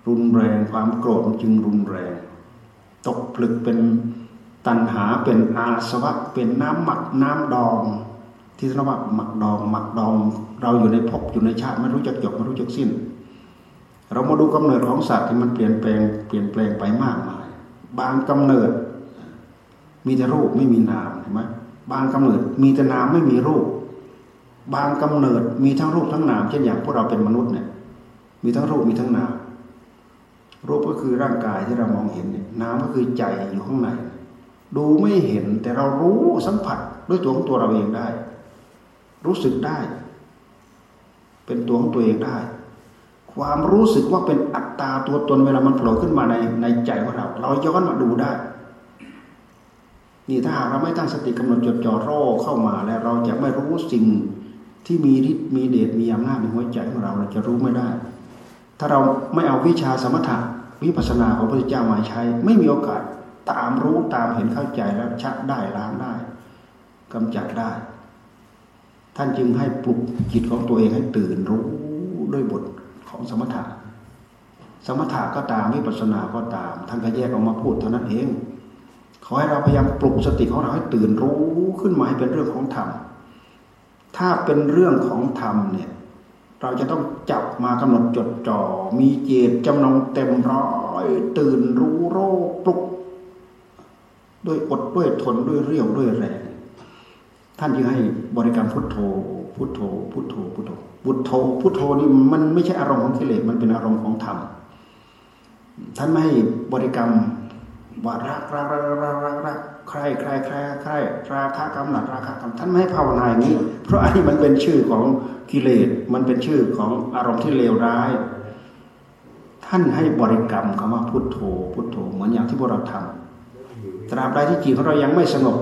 รุนแรง ความโกรธมันจึงรุนแรง ตกผลึกเป็นตัณหาเป็นอาสวะเป็นน้ำหมักน้ำดอง ที่เรียกว่าหมักดองหมักดอง เราอยู่ในภพอยู่ในชาติไม่รู้จักจบไม่รู้จักสิ้น เรามาดูกำเนิดของสัตว์ที่มันเปลี่ยนแปลงเปลี่ยนแปลงไปมากมาย บางกำเนิด มีแต่รูปไม่มีนามเห็นไหมบางกำเนิดมีแต่นามไม่มีรูป บางกำเนิดมีทั้งรูปทั้งนามเช่นอย่างพวกเราเป็นมนุษย์เนี่ย มีทั้งรูปมีทั้งนามรูปก็คือร่างกายที่เรามองเห็นเนี่ยนามก็คือใจอยู่ข้างในดูไม่เห็นแต่เรารู้สัมผัสด้วยตัวของตัวเราเองได้ รู้สึกได้ เป็นตัวของตัวเองได้ ความรู้สึกว่าเป็นอัตตาตัวตนเวลามันโผล่ขึ้นมาในในใจของเรา เราย้อนมาดูได้ นี่ถ้าหากเราไม่ตั้งสติกำหนดจดจ่อรอเข้ามาแล้วเราจะไม่รู้สิ่งที่มีฤทธิ์มีเดชมีอำนาจในหัวใจของเราเราจะรู้ไม่ได้ ถ้าเราไม่เอาวิชาสมถะวิปัสสนาของพระพุทธเจ้ามาใช้ ไม่มีโอกาสตามรู้ตามเห็นเข้าใจแล้วชักได้ล้างได้กำจัดได้ ท่านจึงให้ปลุกจิตของตัวเองให้ตื่นรู้ด้วยบทของสมถะ สมถะก็ตามวิปัสสนาก็ตามท่านก็แยกออกมาพูดเท่านั้นเอง ขอให้เราพยายามปลุกสติของเราให้ตื่นรู้ขึ้นมาให้เป็นเรื่องของธรรมถ้าเป็นเรื่องของธรรมเนี่ยเราจะต้องจับมากำหนดจดจ่อมีเจตจำนงเต็มร้อยตื่นรู้โรปลุกด้วยอดด้วยทนด้วยเรี่ยวด้วยแรง ท่านจึงให้บริกรรมพุทโธ พุทโธ พุทโธ พุทโธพุทโธพุทโธนี่มันไม่ใช่อารมณ์ของกิเลสมันเป็นอารมณ์ของธรรมท่านไม่ให้บริกรรม ว่ารักรักรักรักรักรักใครใครใครใครราคะกำหนัดราคะกำท่านไม่ให้ภาวนาอย่างนี้ เพราะอันนี้มันเป็นชื่อของกิเลสมันเป็นชื่อของอารมณ์ที่เลวร้าย ท่านให้บริกรรมคำว่าพุทโธพุทโธเหมือนอย่างที่พวกเราทำตราบใดที่จิตของเรายังไม่สงบ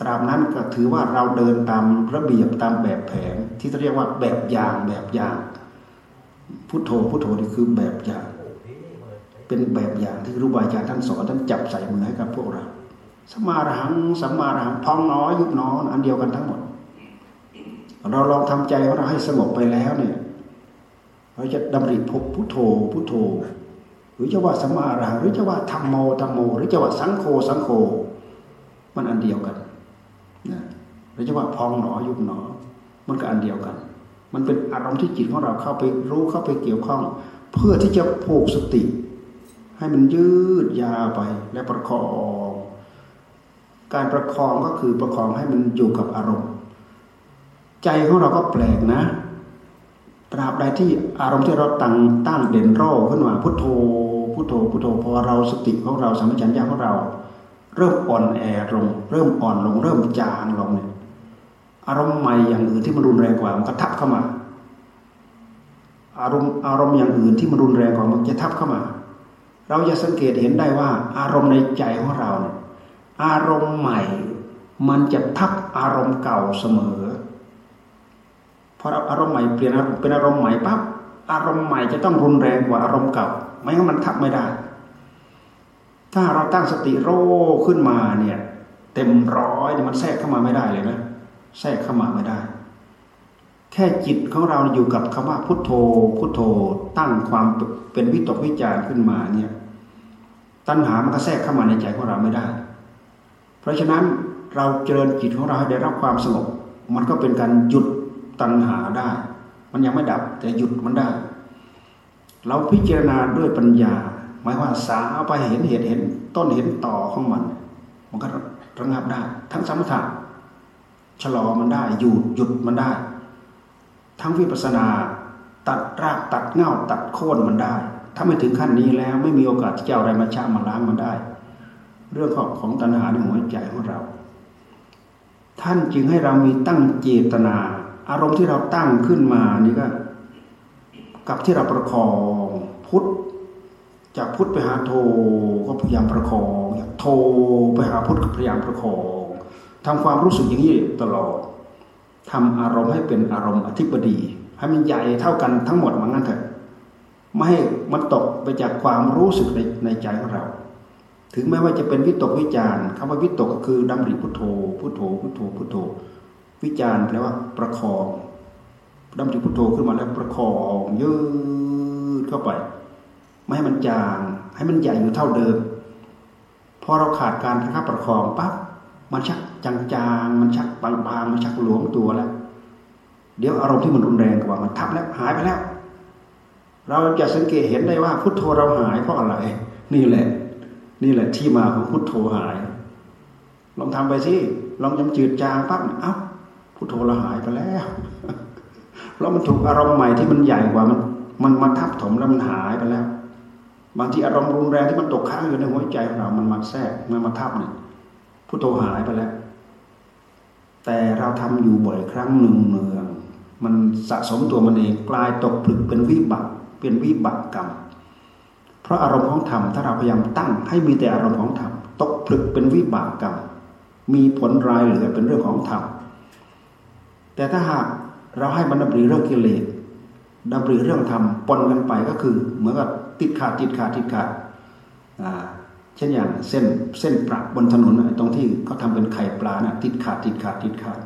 ตราบนั้นก็ถือว่าเราเดินตามระเบียบตามแบบแผนที่เรียกว่าแบบอย่างแบบอย่าง พุทโธพุทโธนี่คือแบบอย่าง เป็นแบบอย่างที่ครูบาอาจารย์ท่านสอนท่านจับใส่มือให้กับพวกเราสมาหังสัมมาหังพองน้อยยุบน้ออันเดียวกันทั้งหมด เราลองทำใจของเราให้สงบไปแล้วเนี่ย เราจะดำริพบพุทโธพุทโธ หรือจะว่าสมาหังหรือจะว่าธรรมโมธรรมโม หรือจะว่าสังโฆสังโฆมันอันเดียวกันนะหรือจะว่าพองหนอยุบหนอ มันก็อันเดียวกัน มันเป็นอารมณ์ที่จิตของเราเข้าไปรู้เข้าไปเกี่ยวข้อง เพื่อที่จะผูกสติ ให้มันยืดยาวไปและประคอง การประคองก็คือประคองให้มันอยู่กับอารมณ์ ใจของเราก็แปลกนะตราบใดที่อารมณ์ที่เราตั้งตั้งเด่นร่อขึ้นมาพุทโธพุทโธพุทโธพอเราสติของเราสัมผัสัญญาของเรา เริ่มอ่อนแอลง เริ่มอ่อนลง เริ่มจางลงเนี่ยอารมณ์ใหม่อย่างอื่นที่มันรุนแรงกว่ามันก็ทับเข้ามา อารมณ์อารมณ์อย่างอื่นที่มันรุนแรงกว่ามันจะทับเข้ามา เราจะสังเกตเห็นได้ว่า อารมณ์ในใจของเราเนี่ยอารมณ์ใหม่ มันจะทับอารมณ์เก่าเสมอพออารมณ์ใหม่เปลี่ยนเป็นอารมณ์ใหม่ปั๊บอารมณ์ใหม่จะต้องรุนแรงกว่าอารมณ์เก่า ไม่งั้นมันทับไม่ได้ ถ้าเราตั้งสติโรขึ้นมาเนี่ย เต็มร้อยมันแทรกเข้ามาไม่ได้เลยนะแทรกเข้ามาไม่ได้ แค่จิตของเราอยู่กับคำว่าพุทโธ พุทโธตั้งความเป็นวิตกวิจารขึ้นมาเนี่ย ตัณหามันก็แทรกเข้ามาในใจของเราไม่ได้ เพราะฉะนั้นเราเจริญจิตของเราให้ได้รับความสงบ มันก็เป็นการหยุดตัณหาได้ มันยังไม่ดับแต่หยุดมันได้ เราพิจารณาด้วยปัญญา หมายว่าสาเอาไปเห็นเหตุเห็นต้นเห็นต่อของมัน มันก็ระงับได้ ทั้งสมถะชะลอมันได้หยุดหยุดมันได้ ทั้งวิปัสสนา ตัดรากตัดเง่าตัดโค่นมันได้ ถ้าไม่ถึงขั้นนี้แล้วไม่มีโอกาสที่จะอะไรมาชามาล้างมันได้ เรื่องของของตัณหาในหัวใจของเรา ท่านจึงให้เรามีตั้งเจตนา อารมณ์ที่เราตั้งขึ้นมานี่ก็ กับที่เราประคองพุทธจากพุทธไปหาโทก็พยายามประคองจากโทไปหาพุทธก็พยายามประคองทำความรู้สึกอย่างนี้ตลอดทำอารมณ์ให้เป็นอารมณ์อธิบดีให้มันใหญ่เท่ากันทั้งหมดมันงั้นเถอะ ไม่ให้มันตกไปจากความรู้สึกในในใจของเรา ถึงแม้ว่าจะเป็นวิตกวิจารคำว่าวิตกก็คือดำริพุทโธพุทโธพุทโธพุทโธ วิจารแปลว่าประคองดำริพุทโธขึ้นมาแล้วประคองยืดเข้าไป ไม่ให้มันจาง ให้มันใหญ่อยู่เท่าเดิมพอเราขาดการประคับประคองปั๊บมันชักจางๆมันชักบางๆมันชักหลวมตัวแล้ว เดี๋ยวอารมณ์ที่มันรุนแรงกว่ามันทับแล้วหายไปแล้ว เราจะสังเกตเห็นได้ว่าพุทโธเราหายเพราะอะไร นี่แหละ นี่แหละที่มาของพุทโธหาย ลองทำไปสิลองยำจืดจางปั๊บเอ้าพุทโธเราหายไปแล้วเพราะมันถูกอารมณ์ใหม่ที่มันใหญ่กว่ามันมันมาทับถมแล้วมันหายไปแล้ว บางทีอารมณ์รุนแรงที่มันตกค้างอยู่ในหัวใจของเรา มันมาแทรกมันมาทับเนี่ยพุทโธหายไปแล้ว แต่เราทำอยู่บ่อยครั้งหนึ่งเนืองมันสะสมตัวมันเองกลายตกผลึกเป็นวิบัติ เป็นวิบากกรรม เพราะอารมณ์ของธรรมถ้าเราพยายามตั้งให้มีแต่อารมณ์ของธรรมตกผลึกเป็นวิบากกรรม มีผลรายเหลือเป็นเรื่องของธรรมแต่ถ้าหากเราให้มันดำริเรื่องกิเลสดำริเรื่องธรรมปนกันไปก็คือ เหมือนกับติดขาดติดขาดติดขาดเช่นอย่างเส้นเส้นประบนถนนตรงที่เขาทาเป็นไข่ปลานะ่ะติดขาดติดขาดติดขาด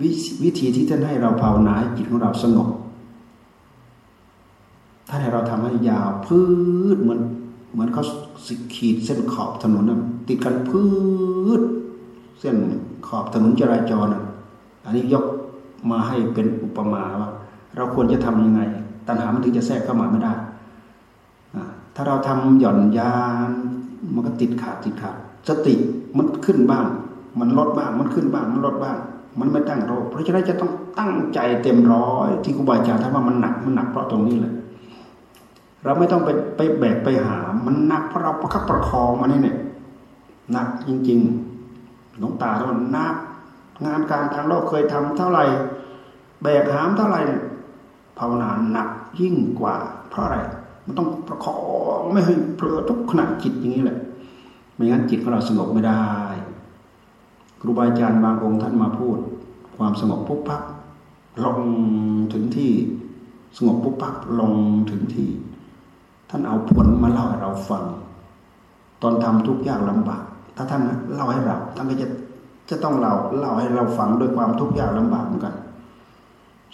ววิธีที่ท่านให้เราภาวนาจิตของเราสงบ ถ้าให้เราทำให้ยาวพืดเหมือนเหมือนเขาสิขีดเส้นขอบถนนนะติดกันพืดเส้นขอบถนนจราจรนะอันนี้ยกมาให้เป็นอุปมาว่า เราควรจะทํำยังไง ตัณหามันถึงจะแทรกเข้ามาไม่ได้ถ้าเราทำหย่อนยานมันก็ติดขาดติดขาดสติมันขึ้นบ้าง มันลดบ้างมันขึ้นบ้างมันลดบ้าง มันไม่ตั้งโรคเพราะฉะนั้นจะต้องตั้งใจเต็มร้อยที่ครูบาอาจารย์ท่านว่ามันหนักมันหนักเพราะตรงนี้แหละ เราไม่ต้องไปไปแบกไปหา มันหนักเพราะเราประคับประคองมานี่เนี่ยหนักจริงๆหลวงตาท่านหนักงานการทางโลกเคยทำเท่าไหร่ แบกหามเท่าไหร่ภาวนาหนักยิ่งกว่า เพราะอะไร มันต้องประคองไม่ให้เผลอทุกขณะจิตอย่างนี้แหละ ไม่งั้นจิตของเราสงบไม่ได้ ครูบาอาจารย์บางองค์ท่านมาพูด ความสงบปุ๊บปั๊บลงถึงที่สงบปุ๊บปั๊บลงถึงที่ ท่านเอาผลมาเล่าให้เราฟัง ตอนทำทุกอย่างลำบาก ถ้าท่านเล่าให้เราท่านก็จะจะต้องเล่าเล่าให้เราฟังด้วยความทุกข์ยากลำบากเหมือนกัน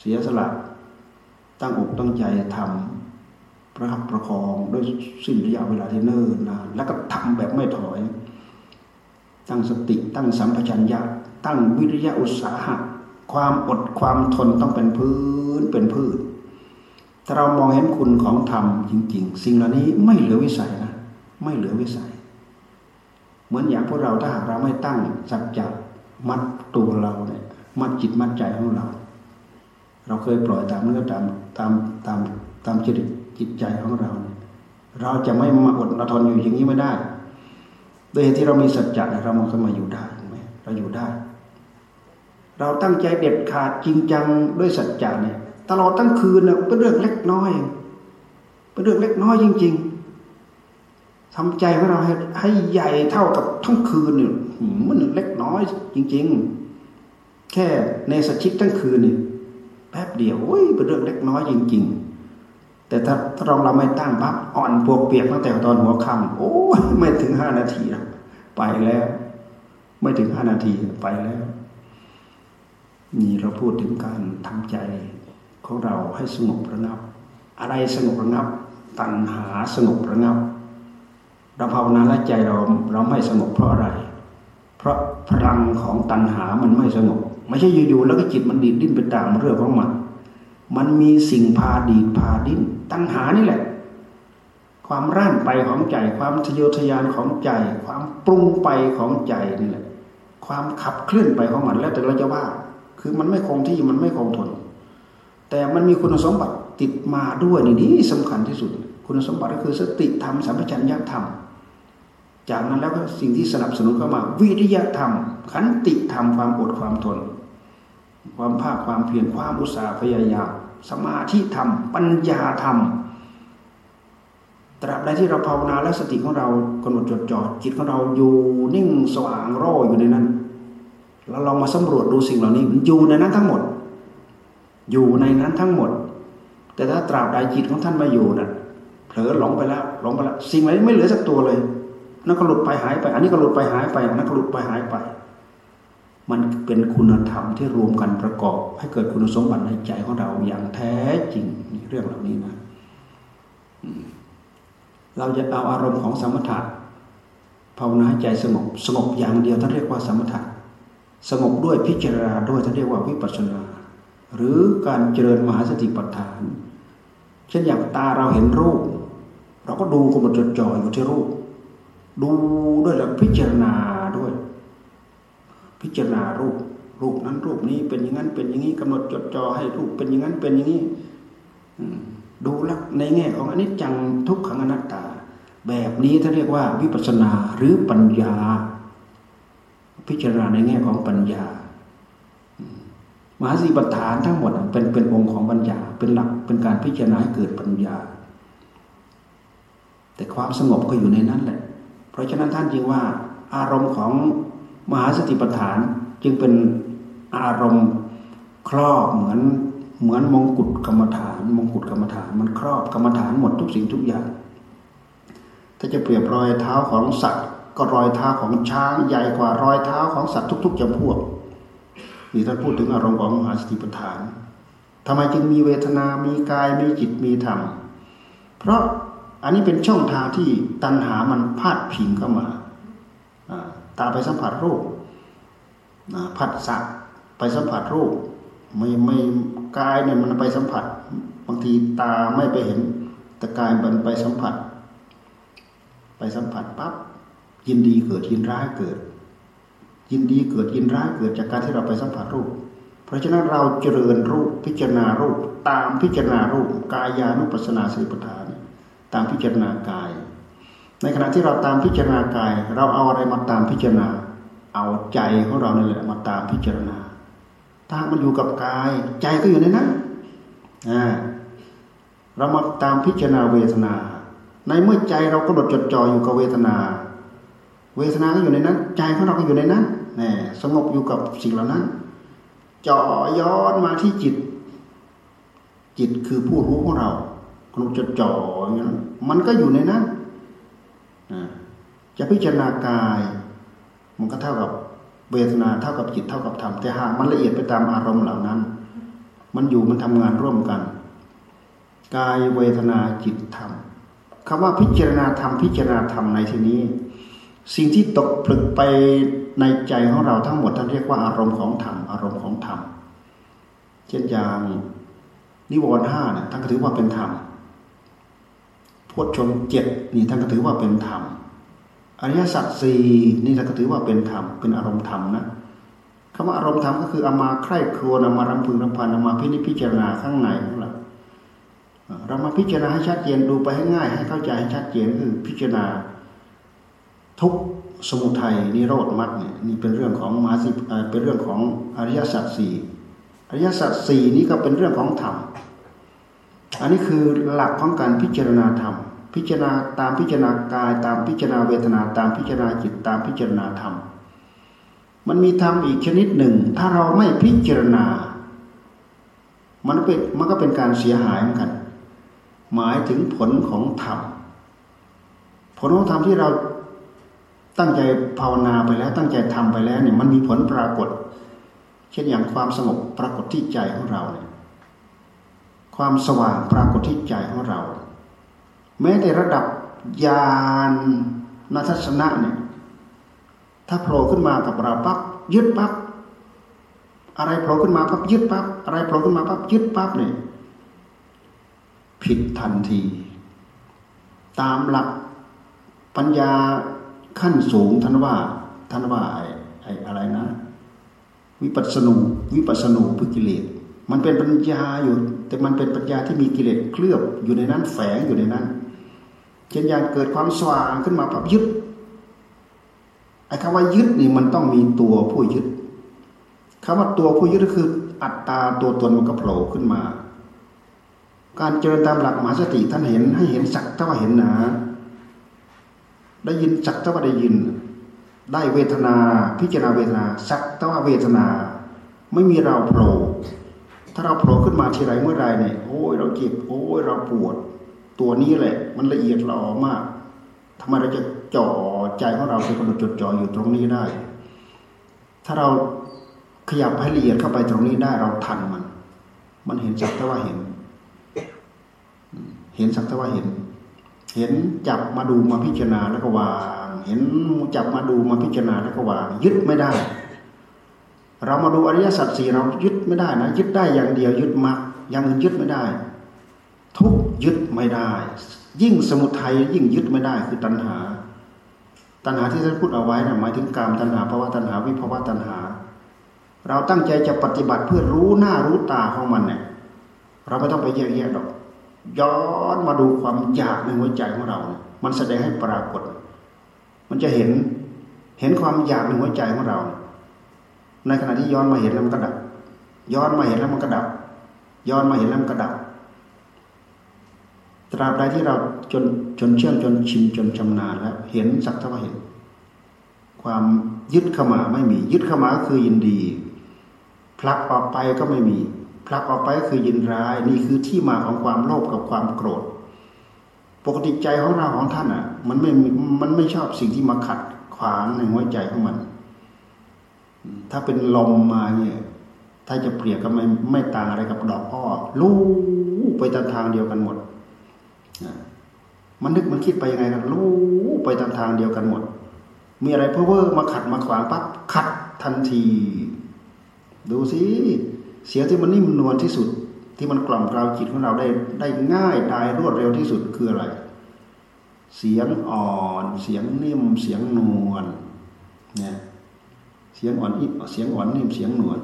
เสียสละตั้งอกตั้งใจทำประคับประคองด้วยสิ้นระยะเวลาที่เนิ่นนานแล้วก็ทำแบบไม่ถอย ตั้งสติตั้งสัมปชัญญะ ตั้งวิริยะอุตสาหะ ความอดความทนต้องเป็นพื้นเป็นพืช ถ้าเรามองเห็นคุณของธรรมจริง ๆ สิ่งเหล่านี้ไม่เหลือวิสัยนะไม่เหลือวิสัย เหมือนอย่างพวกเราถ้าหากเราไม่ตั้งสัจจะมัดตัวเราเนี่ยมัดจิตมัดใจของเรา เราเคยปล่อยตามเนื้อตามตามตามตามจิตจิตใจของเราเนี่ยเราจะไม่มาอดมาทนอยู่อย่างนี้ไม่ได้โดยเหตุที่เรามีสัจจะเรามันก็มาอยู่ได้ไหมเราอยู่ได้ เราตั้งใจเด็ดขาดจริงจังด้วยสัจจะเนี่ย ตลอดทั้งคืนเนี่ยเป็นเรื่องเล็กน้อย เป็นเรื่องเล็กน้อยจริง ๆทำใจของเราให้ให้ใหญ่เท่ากับทั้งคืนเนี่ยมันเล็กน้อย จริง ๆ แค่ในสชิตทั้งคืนเนี่ยแป๊บเดียวโอ้ยเป็นเรื่องเล็กน้อยจริง ๆ แต่ถ้าถ้าเราเราไม่ตั้งปั๊บอ่อนพวกเปียกตั้งแต่ตอนหัวค่ำโอ้ยไม่ถึงห้านาทีไปแล้ว ไม่ถึงห้านาทีไปแล้ว นี่เราพูดถึงการทำใจ ของเราให้สงบระงับ อะไรสงบระงับ ตัณหาสงบระงับ เราภาวนาและใจเราเราไม่สงบเพราะอะไร เพราะพลังของตัณหามันไม่สงบ ไม่ใช่อยู่ๆแล้วก็จิตมันดีดดิ้นไปตามเรื่องของมัน มันมีสิ่งพาดีดพาดิ้นตัณหานี่แหละความร่านไปของใจ ความทะเยอทะยานของใจ ความปรุงไปของใจนี่แหละ ความขับเคลื่อนไปของมันแล้วแต่เราจะว่า คือมันไม่คงที่มันไม่คงทน แต่มันมีคุณสมบัติติดมาด้วยนี่นี่สำคัญที่สุด คุณสมบัติก็คือสติธรรมสัมปชัญญะธรรม จากนั้นแล้วก็สิ่งที่สนับสนุนเข้ามาวิริยะธรรม ขันติธรรมความอดความทน ความภาคความเพียรความอุตสาห์พยายามสมาธิธรรม ปัญญาธรรมตราบใดที่เราภาวนาและสติของเรากำหนดจดจ่อจิตของเราอยู่นิ่งสว่างร่อยู่ในนั้นเราลองมาสำรวจดูสิ่งเหล่านี้มันอยู่ในนั้นทั้งหมด อยู่ในนั้นทั้งหมด แต่ถ้าตราบใดจิตของท่านมาอยู่นะ่ะเผลอหลงไปแล้วหลงไปแล้วสิ่งไหนไม่เหลือสักตัวเลยนั่นก็หลุดไปหายไป อันนี้ก็หลุดไปหายไปอันนั้นก็หลุดไปหายไป มันเป็นคุณธรรมที่รวมกันประกอบ ให้เกิดคุณสมบัติในใจของเราอย่างแท้จริงเรื่องเหล่านี้นะเราจะเอาอารมณ์ของสมถะภาวนาใจสงบสงบอย่างเดียวท่านเรียกว่าสมถะสงบด้วยพิจารณาด้วยท่านเรียกว่าวิปัสสนา หรือการเจริญมหาสติปัฏฐาน เช่นอย่างตาเราเห็นรูป เราก็ดูกำหนดจดจ่ออยู่ที่รูป ดูด้วยแล้วพิจารณาด้วย พิจารณารูป รูปนั้นรูปนี้เป็นอย่างนั้นเป็นอย่างนี้กำหนดจดจ่อให้รูปเป็นอย่างนั้นเป็นอย่างนี้ดูลักในแง่ของอนิจจังทุกขังอนัตตา แบบนี้ท่านเรียกว่าวิปัสสนาหรือปัญญา พิจารณาในแง่ของปัญญา มหาสีปัฏฐานทั้งหมดเป็นเป็นองค์ของปัญญา เป็นหลักเป็นการพิจารณาให้เกิดปัญญา แต่ความสงบก็อยู่ในนั้นแหละ เพราะฉะนั้นท่านจึงว่า อารมณ์ของมหาสติปัฏฐานจึงเป็นอารมณ์ครอบเหมือนเหมือนมงกุฎกรรมฐาน มงกุฎกรรมฐานมันครอบกรรมฐานหมดทุกสิ่งทุกอย่าง ถ้าจะเปรียบรอยเท้าของสัตว์ ก็รอยเท้าของช้างใหญ่กว่ารอยเท้าของสัตว์ทุก ๆจำพวก นี่ท่านพูดถึงอารมณ์ของมหาสติปัฏฐานทำไมจึงมีเวทนา มีกาย มีจิต มีธรรม เพราะอันนี้เป็นช่องทางที่ตัณหามันพาดพิงเข้ามา ตาไปสัมผัสรูปผัสสะไปสัมผัสรูป ไม่ไม่กายเนี่ยมันไปสัมผัส บางทีตาไม่ไปเห็น แต่กายมันไปสัมผัส ไปสัมผัสปั๊บยินดีเกิดยินร้ายเกิด ยินดีเกิดยินร้ายเกิดจากการที่เราไปสัมผัสรูป เพราะฉะนั้นเราเจริญรูปพิจารณารูป ตามพิจารณารูปกายานุปัสสนาสิปทาน ตามพิจารณากาย ในขณะที่เราตามพิจารณากาย เราเอาอะไรมาตามพิจารณา เอาใจของเราเนี่ยแหละมาตามพิจารณาถ้ามันอยู่กับกาย ใจก็อยู่ในนั้นเรามาตามพิจารณาเวทนา ในเมื่อใจเราก็ดดจดจ่ออยู่กับเวทนา เวทนาก็อยู่ในนั้น ใจของเราก็อยู่ในนั้นแน่สงบอยู่กับสิ่งเหล่านั้นจ่อย้อนมาที่จิต จิตคือผู้รู้ของเราลงจดจ่ออย่างนั้นมันก็อยู่ในนั้นจะพิจารณากาย มันก็เท่ากับเวทนาเท่ากับจิตเท่ากับธรรมแต่หากมันละเอียดไปตามอารมณ์เหล่านั้น มันอยู่มันทำงานร่วมกัน กายเวทนาจิตธรรมคำว่าพิจารณาธรรมพิจารณาธรรมในที่นี้ สิ่งที่ตกผลึกไปในใจของเราทั้งหมดท่านเรียกว่าอารมณ์ของธรรมอารมณ์ของธรรมเช่นอย่างนิวรณ์ห้าเนี่ยท่านก็ถือว่าเป็นธรรมพชนเจ็ดนี่ท่านก็ถือว่าเป็นธรรมอริยสัจสี่นี่ท่านก็ถือว่าเป็นธรรมเป็นอารมณ์ธรรมนะคำว่าอารมณ์ธรรมก็คือเอามาใคร่ครวญเอามารำพึงรำพันเอามาพินิจพิจารณาข้างในของเราเรามาพิจารณาให้ชัดเจนดูไปให้ง่าย ให้เข้าใจให้ชัดเจนคือพิจารณา ทุกสมุทัยนิโรธมรรคเนี่ยนี่เป็นเรื่องของมหาสิเป็นเรื่องของอริยสัจสี่อริยสัจสี่นี้ก็เป็นเรื่องของธรรมอันนี้คือหลักของการพิจารณาธรรม พิจารณาตามพิจารณากาย ตามพิจารณาเวทนาตามพิจารณาจิตตามพิจารณาธรรม มันมีธรรมอีกชนิดหนึ่ง ถ้าเราไม่พิจารณา มันเป็นมันก็เป็นการเสียหายเหมือนกัน หมายถึงผลของธรรมผลของธรรมที่เรา ตั้งใจภาวนาไปแล้วตั้งใจทำไปแล้วเนี่ยมันมีผลปรากฏ เช่นอย่างความสงบปรากฏที่ใจของเราเนี่ยความสว่างปรากฏที่ใจของเรา แม้แต่ระดับญาณนัทสนะเนี่ยถ้าโผล่ขึ้นมากับเราปั๊บยึดปั๊บอะไรโผล่ขึ้นมาปั๊บยึดปั๊บอะไรโผล่ขึ้นมาปั๊บยึดปั๊บเนี่ยผิดทันที ตามหลักปัญญา ขั้นสูงท่านว่าท่านว่าไอ้ไอ้อะไรนะ วิปัสสนูวิปัสสนูพุกิเลสมันเป็นปัญญาอยู่ แต่มันเป็นปัญญาที่มีกิเลสเคลือบอยู่ในนั้นแฝงอยู่ในนั้นเช่นอย่างเกิดความสว่างขึ้นมาปับยึดไอ้คำว่ายึดนี่มันต้องมีตัวผู้ยึดคำว่าตัวผู้ยึดก็คือ อัตตาตัวตนมันก็โผล่ขึ้นมา การเจริญตามหลักมหาสติท่านเห็นให้เห็นสักเท่าเห็นนะ ได้ยินสักเท่าได้ยิน ได้เวทนาพิจารณาเวทนาสักเท่าเวทนา ไม่มีเราโผล่ถ้าเราโผล่ขึ้นมาทีไรเมื่อไรเนี่ยโอ้ยเราเจ็บโอ้ยเราปวด ตัวนี้แหละ มันละเอียดละออมากทำไมเราจะจ่อใจของเราเป็นคนจดจ่ออยู่ตรงนี้ได้ ถ้าเราขยับให้ละเอียดเข้าไปตรงนี้ได้เราทันมัน มันเห็นสักแต่ว่าเห็น เห็นสักแต่ว่าเห็น เห็นจับมาดูมาพิจารณาแล้วก็วาง เห็นจับมาดูมาพิจารณาแล้วก็วาง ยึดไม่ได้ เรามาดูอริยสัจสี่เรายึดไม่ได้นะ ยึดได้อย่างเดียว ยึดมรรคอย่างอื่นยึดไม่ได้ ทุกยึดไม่ได้ ยิ่งสมุทัยยิ่งยึดไม่ได้คือตัณหา ตัณหาที่ท่านพูดเอาไว้นะหมายถึงกามตัณหาภาวะตัณหาวิภาวะตัณหา เราตั้งใจจะปฏิบัติเพื่อรู้หน้ารู้ตาของมันเนี่ยเราไม่ต้องไปแยกแยะหรอก ย้อนมาดูความอยากในหัวใจของเรา มันแสดงให้ปรากฏ มันจะเห็นเห็นความอยากในหัวใจของเรา ในขณะที่ย้อนมาเห็นแล้วมันก็ดับ ย้อนมาเห็นแล้วมันก็ดับ ย้อนมาเห็นแล้วมันก็ดับ ตราบใดที่เราจนจนเชื่องจนชินจนชำนาญแล้ว เห็นสักเท่าเห็น ความยึดเข้ามาไม่มี ยึดเข้ามาก็คือยินดีผลักออกไปก็ไม่มี ผลักออกไปก็คือยินร้ายนี่คือที่มาของความโลภกับความโกรธ ปกติใจของเราของท่านอะ มันไม่มันไม่ชอบสิ่งที่มาขัดขวางในหัวใจของมัน ถ้าเป็นลมมาเนี่ย ถ้าจะเปรียบก็ไม่ไม่ต่างอะไรกับดอกอ้อลู่ไปตามทางเดียวกันหมดมันนึกมันคิดไปยังไงกันรู้ไปตามทางเดียวกันหมด มีอะไรเพ้อเวอร์มาขัดมาขวางปั๊บขัดทันที ดูสิ เสียงที่มันนิ่มนวลที่สุด ที่มันกล่อมกล่าวจิตของเราได้ได้ง่ายได้รวดเร็วที่สุดคืออะไร เสียงอ่อนเสียงนิ่มเสียงนวลเนี่ยเสียงอ่อนอิเสียงอ่อนนิ่มเสียงนวล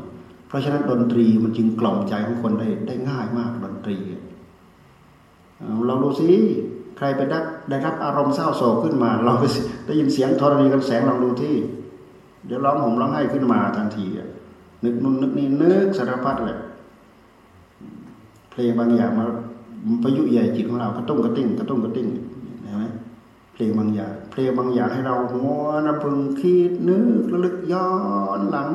เพราะฉะนั้นดนตรีมันจึงกล่อมใจของคนได้ได้ง่ายมากดนตรีเราดูสิใครไปได้ได้รับอารมณ์เศร้าโศกขึ้นมา เราได้ยินเสียงธรณีกันแสงลองดูที่ เดี๋ยวร้องห่มร้องไห้ขึ้นมาทันที นึกนู่นนึกนี่นึกสารพัดเลยเพลงบางอย่างมาประยุใหญ่จิตของเรากระตุ้งกระติ้งกระตุ้งกระติ้งเห็นไหมเพลงบางอย่าง เพลงบางอย่างให้เรามัวรำพึงคิดนึกระลึกย้อนหลัง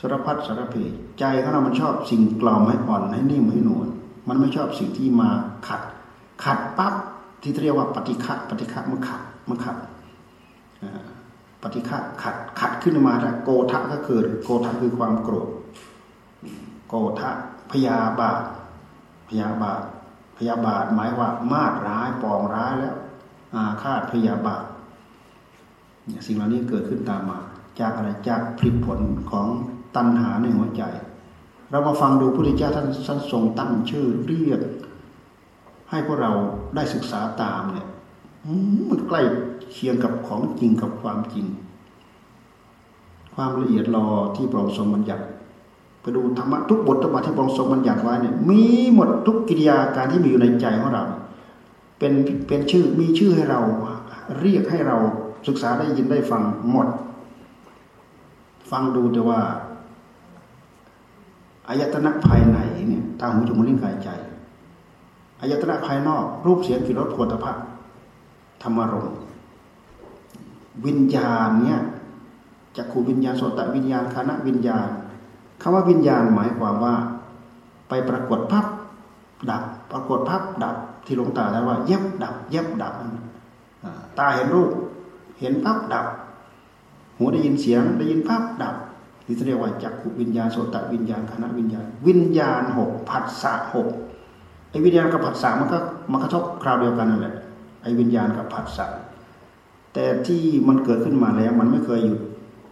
สารพัดสารเพใจของเรามันชอบสิ่งกล่อมให้อ่อนให้นิ่มให้นวลมันไม่ชอบสิ่งที่มาขัด ขัดปั๊บที่เรียกว่าปฏิฆะปฏิฆะมันขัดมันขัดป ฏิฆะขัดขัดขึ้นมาแล้วโกทะก็เกิดโกทะคือความโกรธโกทะพยาบาทพยาบาทพยาบาทหมายว่ามาดร้ายปองร้ายแล้ว อาฆาตพยาบาทสิ่งเหล่านี้เกิดขึ้นตามมา จากอะไรจากผลผลของตัณหาในหัวใจ เรามาฟังดูพระพุทธเจ้าท่านท่านทรงตั้งชื่อเรียก ให้พวกเราได้ศึกษาตามเนี่ยมันใกล้ เคียงกับของจริงกับความจริง ความละเอียดรอที่พระองค์ทรงบัญญัติไปดูธรรมะทุกบทธรรมะที่พระองค์ทรงบัญญัติไว้เนี่ยมีหมดทุกกิริยาการที่มีอยู่ในใจของเรา เป็นเป็นชื่อมีชื่อให้เราเรียกให้เราศึกษาได้ยินได้ฟังหมด ฟังดูแต่ว่าอายตนะภายในเนี่ยตาหูจมูกลิ้นกายใจอายตนะภายนอก รูปเสียงกลิ่นรสโผฏฐัพพธรรมารม วิญญาณเนี่ยจักขูวิญญาณโสตวิญญาณคณะวิญญาณคำว่าวิญญาณหมายความว่า ไปปรากฏพับดับ ปรากฏพับดับที่หลวงตาได้ว่าเย็บดับเย็บดับตาเห็นรูป เห็นพับดับ หูได้ยินเสียงได้ยินพับดับที่เรียกว่าจักขูวิญญาณโสตวิญญาณคณะวิญญาณ วิญญาณหกผัสสะหกไอ้วิญญาณกับผัสสะมันก็มันกระทบคราวเดียวกันนั่นแหละไอ้วิญญาณกับผัสสะ แต่ที่มันเกิดขึ้นมาแล้ว มันไม่เคยหยุด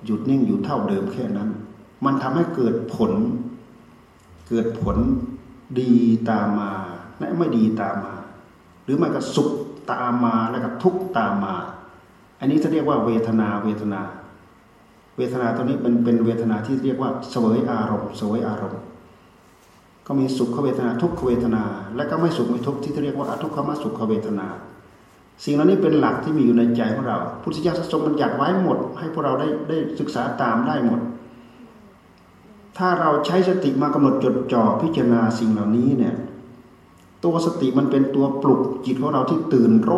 หยุดนิ่งอยู่เท่าเดิมแค่นั้น มันทำให้เกิดผล เกิดผลดีตามมาและไม่ดีตามมา หรือมันก็สุขตามมาแล้วก็ทุกข์ตามมา อันนี้จะเรียกว่าเวทนาเวทนา เวทนาตัวนี้เป็นเป็นเวทนาที่เรียกว่าเสวยอารมณ์เสวยอารมณ์ ก็มีสุขเวทนาทุกขเวทนา และก็ไม่สุขไม่ทุกข์ที่เรียกว่าอทุกขมสุขเวทนา สิ่งเหล่านี้เป็นหลักที่มีอยู่ในใจของเราพุทธิยถาทรงบัญญัติไว้หมด ให้พวกเราได้ได้ศึกษาตามได้หมด ถ้าเราใช้สติมากำหนดจดจ่อพิจารณาสิ่งเหล่านี้เนี่ยตัวสติมันเป็นตัวปลุกจิตของเราที่ตื่นโร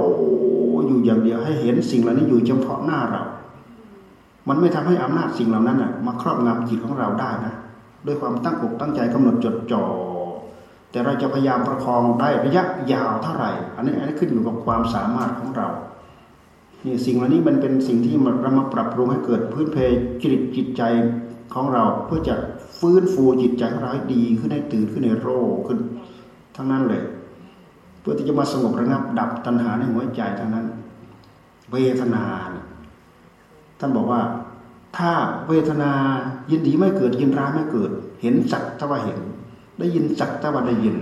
อยู่อย่างเดียวให้เห็นสิ่งเหล่านี้อยู่เฉพาะหน้าเรา มันไม่ทำให้อำนาจสิ่งเหล่านั้นน่ะมาครอบงำจิตของเราได้นะด้วยความตั้งอกตั้งใจกำหนดจดจ่อ แต่เราจะพยายามประคองได้ระยะยาวเท่าไหร่ อันนี้อันนี้ขึ้นอยู่กับความสามารถของเรานี่สิ่งเหล่านี้มันเป็นสิ่งที่เรามาปรับปรุงให้เกิดพื้นเพจิตจิตใจของเราเพื่อจะฟื้นฟูจิตใจของเราให้ดีขึ้นให้ตื่นขึ้นในโรขึ้น ทั้งนั้นเลย เพื่อที่จะมาสงบระงับดับตัณหาในหัวใจทั้งนั้น เวทนาท่านบอกว่า ถ้าเวทนายินดีไม่เกิดยินร้ายไม่เกิด เห็นสักถ้าว่าเห็น ได้ยินสักถ้าว่าได้ยิน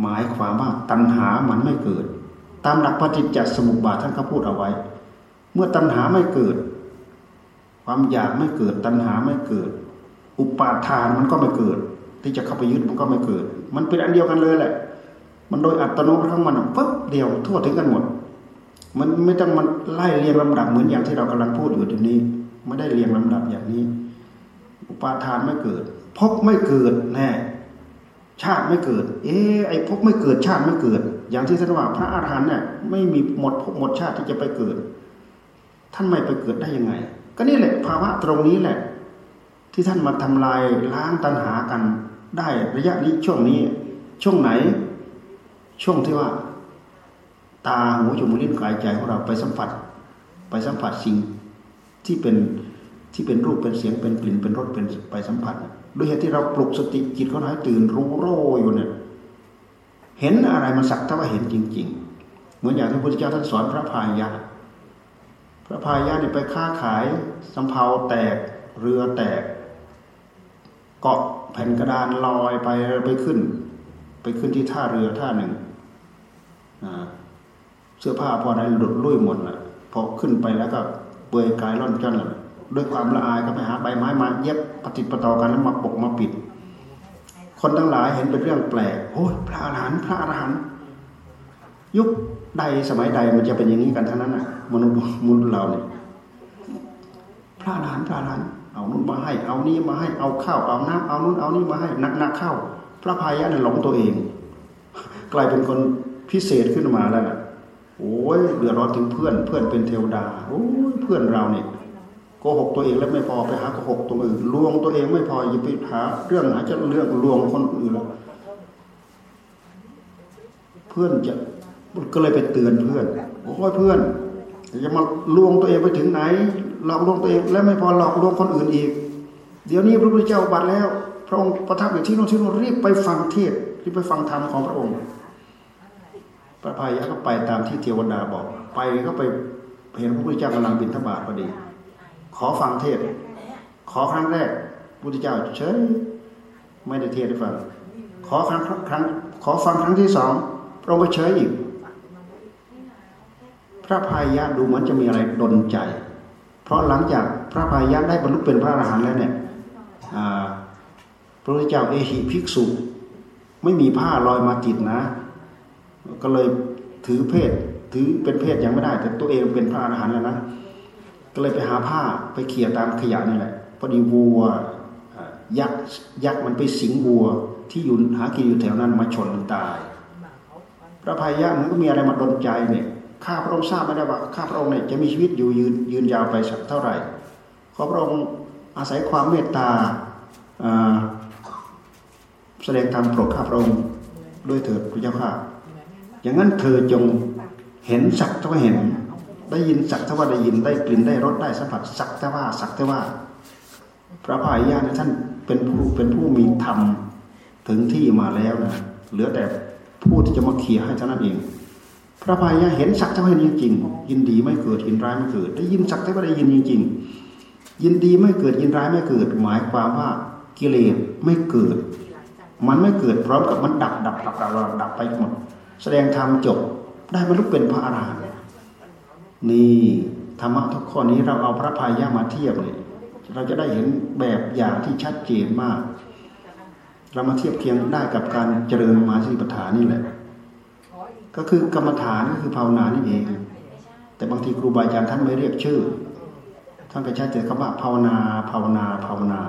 หมายความว่าตัณหามันไม่เกิด ตามหลักปฏิจจสมุปบาทท่านก็พูดเอาไว้ เมื่อตัณหาไม่เกิด ความอยากไม่เกิด ตัณหาไม่เกิด อุปาทานมันก็ไม่เกิด ที่จะเข้าไปยึดมันก็ไม่เกิด มันเป็นอันเดียวกันเลยแหละ มันโดยอัตโนมัติของมันปุ๊บเดียวทั่วถึงกันหมดมันไม่ต้องมันไล่เรียงลำดับเหมือนอย่างที่เรากำลังพูดอยู่ทีนี้ไม่ได้เรียงลำดับอย่างนี้ อุปาทานไม่เกิด พบไม่เกิดแน่ชาติไม่เกิด เอ๊ไอ้พบไม่เกิดชาติไม่เกิด อย่างที่ท่านว่าพระอาหารหันต์เนี่ยไม่มีหมดพบหมดชาติที่จะไปเกิด ท่านไม่ไปเกิดได้ยังไง ก็นี่แหละภาวะตรงนี้แหละ ที่ท่านมาทำลายล้างตัณหากันได้ระยะนี้ช่วงนี้ ช่วงไหน ช่วงที่ว่า ตาหูจมูกลิ้นกายใจของเราไปสัมผัส ไปสัมผัสสิ่งที่เป็นที่เป็นรูปเป็นเสียงเป็นกลิ่นเป็นรสเป็นไปสัมผัส ด้วยเหตุที่เราปลุกสติจิตเขาให้ตื่นรู้โรอยู่เนี่ย เห็นอะไรมันสักแต่ว่าเห็นจริง ๆ เหมือนอย่างที่พระพุทธเจ้าท่านสอนพระพายะพระพายะเนี่ยไปค้าขายสำเภาแตกเรือแตก เกาะแผ่นกระดานลอยไปไปขึ้น ไปขึ้นที่ท่าเรือท่าหนึ่งเสื้อผ้าพอได้หลุดลุ่ยหมดละพอขึ้นไปแล้วก็เปื่อยกายร่อนจ้อนเลย ด้วยความละอายก็ไปหาใบไม้มาเย็บปฏิปต่อกันแล้วมาปกมาปิด คนทั้งหลายเห็นเป็นเรื่องแปลกโอ้ยพระอรหันต์พระอรหันต์ยุคใดสมัยใดมันจะเป็นอย่างนี้กันทั้งนั้นน่ะมนุษย์มนุษย์เราเนี่ยพระอรหันต์พระอรหันต์เอานู่นมาให้ เอานี้มาให้เอาข้าวเอาน้ำเอานู่นเอานี้มาให้นักนักข้าวพระพายะเนี่ยหลงตัวเอง กลายเป็นคนพิเศษขึ้นมาแล้วนะโอ้ยเดือดร้อนถึงเพื่อน เพื่อนเป็นเทวดาโอ้ยเพื่อนเราเนี่ย โกหกตัวเองแล้วไม่พอไปหาโกหกตัวอื่นลวงตัวเองไม่พออย่าไปหาเรื่องหาจะเรื่องลวงคนอื่นเพื่อนจะก็เลยไปเตือนเพื่อนโอ้ยเพื่อนจะมาลวงตัวเองไปถึงไหนหลอกลวงตัวเอง แล้วไม่พอหลอกลวงคนอื่นอีก เดี๋ยวนี้พระพุทธเจ้าบัตรแล้ว พระองค์ประทับอยู่ที่โน่นที่โน่นรีบไปฟังเทศรีบไปฟังธรรมของพระองค์ พระพายะก็ไปตามที่เทวดาบอก ไปก็ไปเห็นพระพุทธเจ้ากำลังบินทบาทพอดี ขอฟังเทศ ขอครั้งแรกพุทธเจ้าเฉยไม่ได้เทศให้ฟัง ขอครั้งครั้ง ขอฟังครั้งที่สองพระองค์ก็เฉยอีก พระพายะดูเหมือนจะมีอะไรดนใจ เพราะหลังจากพระพายะได้บรรลุเป็นพระอรหันต์แล้วเนี่ยพระพุทธเจ้าเอหิภิกษุ ไม่มีผ้าลอยมาติดนะ ก็เลยถือเพศถือเป็นเพศยังไม่ได้ แต่ตัวเองเป็นพระอรหันต์แล้วนะ ก็เลยไปหาผ้าไปเขี่ยตามขยะนี่แหละพอดีวัวยักษ์ยักษ์มันไปสิงวัว ที่อยู่หากินอยู่แถวนั้นมาชนมันตาย พระพายะมันก็มีอะไรมาดนใจเนี่ยข้าพระองค์ทราบไม่ได้ว่าข้าพระองค์เนี่ยจะมีชีวิตอยู่ยืนยืนยาวไปสักเท่าไหร่ขอพระองค์อาศัยความเมตตาแสดงธรรมโปรดข้าพระองค์ด้วยเถิดพระเจ้าข้าอย่างนั้นเธอจงเห็นสักเท่าเห็น ได้ยินสักเท่ว่าได้ยินได้กลิ่นได้รสได้สัมผัสสักเท่ว่าสักเท่ว่า พระพายญาณท่านเป็นผู้เป็นผู้มีธรรมถึงที่มาแล้วนะเหลือแต่ผู้ที่จะมาเขี่ยให้เท่านั้นเอง พระพายะเห็นสักเท่าเห็นจริงๆยินดีไม่เกิดยินร้ายไม่เกิด ได้ยินสักเท่ว่าได้ยินจริงๆยินดีไม่เกิดยินร้ายไม่เกิด หมายความว่ากิเลสไม่เกิด มันไม่เกิดพร้อมกับมันดับดับดับดับดับไปหมด แสดงธรรมจบได้บรรลุเป็นพระอรหันต์ นี่ธรรมะทุกข้อนี้เราเอาพระพายะมาเทียบเลยเราจะได้เห็นแบบอย่างที่ชัดเจนมาก เรามาเทียบเคียงได้กับการเจริญมาสติปัฏฐานนี่แหละ ก็คือกรรมฐานก็คือภาวนานี่เอง แต่บางทีครูบาอาจารย์ท่านไม่เรียกชื่อ ท่านก็ใช้แต่คำว่าภาวนา ภาวนา ภาวนา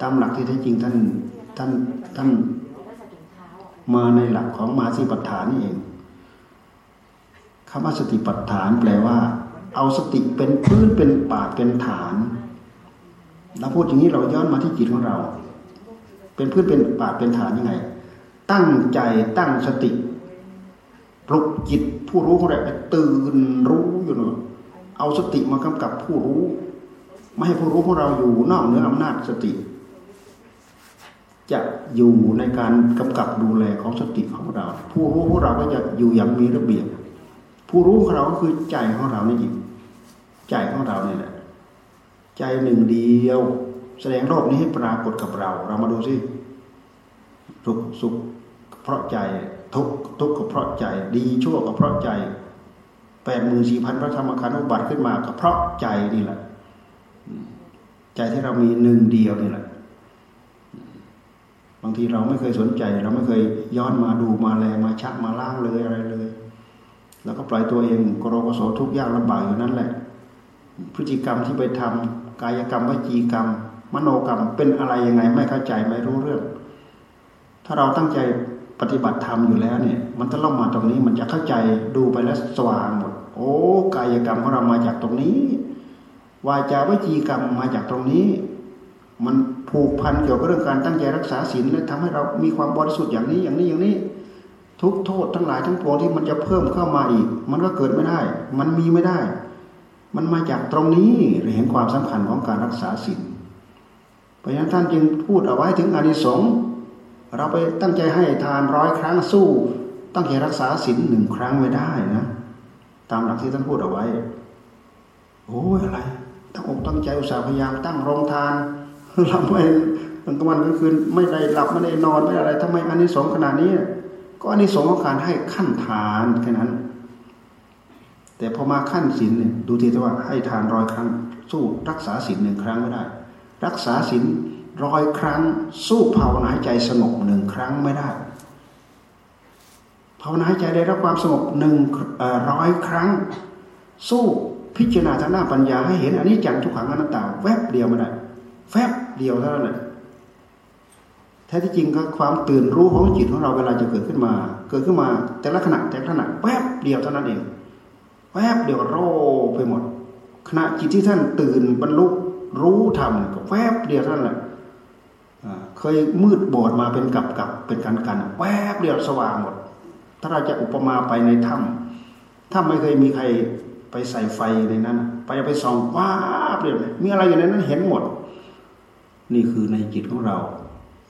ตามหลักที่แท้จริงท่านท่านท่านมาในหลักของมาสติปัฏฐานนี่เอง คำว่าสติปัฏฐานแปลว่า เอาสติเป็นพื้นเป็นปากเป็นฐานเราพูดอย่างนี้เราย้อนมาที่จิตของเรา เป็นพื้นเป็นปากเป็นฐานยังไง ตั้งใจตั้งสติปลุกจิตผู้รู้ของเราตื่นรู้อยู่เนอะเอาสติมากำกับผู้รู้ ไม่ให้ผู้รู้ของเราอยู่นอกเหนืออำนาจสติ จะอยู่ในการกำกับดูแลของสติของเรา ผู้รู้ของเราก็จะอยู่อย่างมีระเบียบ ผู้รู้ของเราก็คือใจของเรานี่เองใจของเราเนี่ยแหละใจหนึ่งเดียว แสดงโลกนี้ให้ปรากฏกับเรา เรามาดูสิสุขสุขเพราะใจทุกทุกข์ก็เพราะใจ ดีชั่วก็เพราะใจแปดหมื่นสี่พันพระธรรมขันธ์อุบัติขึ้นมาก็เพราะใจนี่แหละ ใจที่เรามีหนึ่งเดียวนี่แหละ บางทีเราไม่เคยสนใจ เราไม่เคยย้อนมาดูมาแลมาชักมาล้างเลยอะไรเลย แล้วก็ปล่อยตัวเองกรกโสทุกยากลำบากอยู่นั่นแหละ พฤติกรรมที่ไปทำกายกรรมวิจีกรรม มโนกรรมเป็นอะไรยังไงไม่เข้าใจไม่รู้เรื่อง ถ้าเราตั้งใจปฏิบัติธรรมอยู่แล้วเนี่ย มันจะล่องมาตรงนี้มันจะเข้าใจดูไปแล้วสว่างหมด โอ้กายกรรมของเรามาจากตรงนี้ วาจาวิจีกรรมมาจากตรงนี้ มันผูกพันเกี่ยวกับเรื่องการตั้งใจรักษาศีลและทำให้เรามีความบริสุทธิ์อย่างนี้อย่างนี้อย่างนี้ ทุกโทษทั้งหลายทั้งปวงที่มันจะเพิ่มเข้ามาอีก มันก็เกิดไม่ได้ มันมีไม่ได้ มันมาจากตรงนี้เราเห็นความสำคัญของการรักษาศีลเพราะฉะนั้นท่านจึงพูดเอาไว้ถึงอานิสงส์เราไปตั้งใจให้ทานร้อยครั้งสู้ ตั้งใจรักษาศีลหนึ่งครั้งไม่ได้นะ ตามหลักที่ท่านพูดเอาไว้ โอ้ยอะไรตั้งอกตั้งใจอุตสาห์พยายามตั้งโรงทานหลับไม่กลางวันกลางคืนไม่ได้หลับไม่ได้นอนไม่อะไรทำไมอันนี้สงขนาดนี้ ก็อันนี้สงของการให้ขั้นทานแค่นั้น แต่พอมาขั้นศีลเนี่ยดูทีว่าให้ทานร้อยครั้ง สู้รักษาศีลหนึ่งครั้งไม่ได้ รักษาศีลร้อยครั้ง สู้ภาวนาใจสงบหนึ่งครั้งไม่ได้ภาวนาใจได้รับความสงบหนึ่งร้อยครั้ง สู้พิจารณาทางด้าปัญญาให้เห็นอันนี้จังทุกขังอนัตตา แวบเดียวไม่ได้แวบเดียวเท่านั้นแหละ แท้ที่จริงก็ความตื่นรู้ของจิตของเราเวลาจะเกิดขึ้นมา เกิดขึ้นมา แต่ละขณะแต่ละขณะแวบเดียวเท่านั้นเองแวบเดียวโรไปหมด ขณะจิตที่ท่านตื่นบรรลุรู้ธรรมก็แวบเดียวเท่านั้นแหละเคยมืดบอดมาเป็นกับกับเป็นกันกันแวบเดียวสว่างหมด ถ้าเราจะอุปมาไปในถ้ำถ้าไม่เคยมีใครไปใส่ไฟในนั้น ไปไปส่องว้าเดียวมีอะไรอยู่ในนั้นเห็นหมด นี่คือในจิตของเรา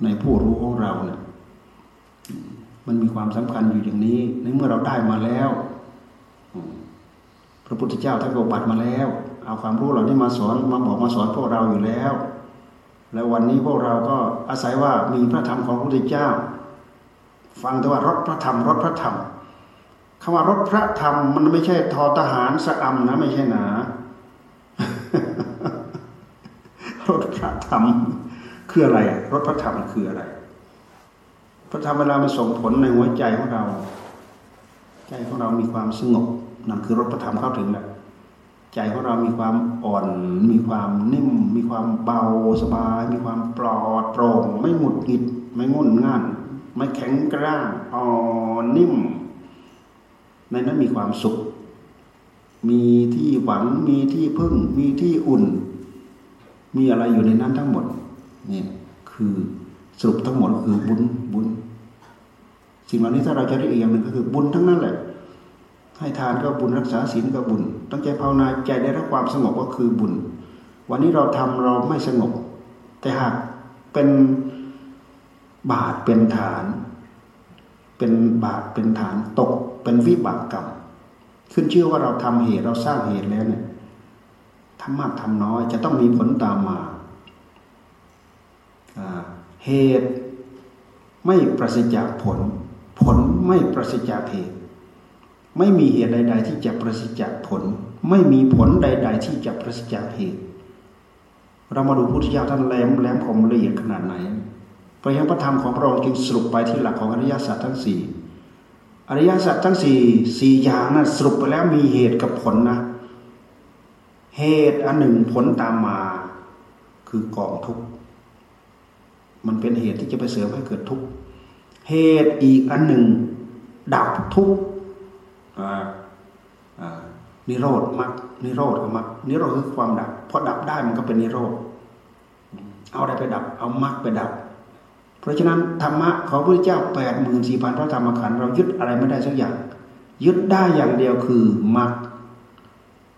ในผู้รู้ของเราเนี่ยมันมีความสำคัญอยู่อย่างนี้ ในเมื่อเราได้มาแล้วพระพุทธเจ้าท่านก็บัตรมาแล้ว เอาความรู้เหล่านี้มาสอนมาบอกมาสอนพวกเราอยู่แล้ว แล้ววันนี้พวกเราก็อาศัยว่ามีพระธรรมของพระพุทธเจ้า ฟังแต่ว่ารถพระธรรมรถพระธรรมคำว่ารถพระธรรมมันไม่ใช่ทอทหารสะอำนะ ไม่ใช่หนารถพระธรรม คืออะไรรถพระธรรมคืออะไร พระธรรมเวลามันส่งผลในหัวใจของเรา ใจของเรามีความสงบนั่นคือรถพระธรรมเข้าถึงแหละใจของเรามีความอ่อน มีความนิ่ม มีความเบาสบาย มีความปลอดโปร่ง ไม่หงุดหงิด ไม่งุ่นง่าน ไม่แข็งกร้างอ่อนนิ่ม ในนั้นมีความสุข มีที่หวัง มีที่พึ่ง มีที่อุ่น มีอะไรอยู่ในนั้นทั้งหมด นี่คือสรุปทั้งหมดคือบุญบุญ สิ่งเหล่านี้ถ้าเราจะเรียกอีกอย่างหนึ่งก็คือบุญทั้งนั้นแหละ ให้ทานก็บุญรักษาศีลก็บุญ ตั้งใจภาวนาใจได้รับความสงบก็คือบุญ วันนี้เราทำเราไม่สงบ แต่หากเป็นบาทเป็นฐาน เป็นบาทเป็นฐานตกเป็นวิบากกรรมขึ้นชื่อว่าเราทำเหตุเราสร้างเหตุแล้วเนี่ยทำมากทำน้อยจะต้องมีผลตามมา เหตุไม่ประสิทธิ์จากผล ผลไม่ประสิทธิ์จากเหตุ ไม่มีเหตุใด ๆ ที่จะประสิทธิ์จากผล ไม่มีผลใด ๆ ที่จะประสิทธิ์จากเหตุ เรามาดูพุทธเจ้าท่านแหลมแหลมคมละเอียดขนาดไหนพระยพระธรรมของพระองค์จึงสรุปไปที่หลักของอริยสัจทั้งสี่อริยสัจทั้งสี่สี่อย่างนะสรุปไปแล้วมีเหตุกับผลนะ เหตุอันหนึ่งผลตามมาคือกองทุกข์ มันเป็นเหตุที่จะไปเสริมให้เกิดทุกข์เหตุอีกอันหนึ่ง ดับทุกข์นิโรธมักนิโรธก็มักนิโรธคือความดับพอดับได้มันก็เป็นนิโรธเอาอะไรไปดับ เอามักไปดับ เพราะฉะนั้นธรรมะของพระพุทธเจ้าแปดหมื่นสี่พันพระธรรมขันธ์เรายึดอะไรไม่ได้สักอย่าง ยึดได้อย่างเดียวคือมรรค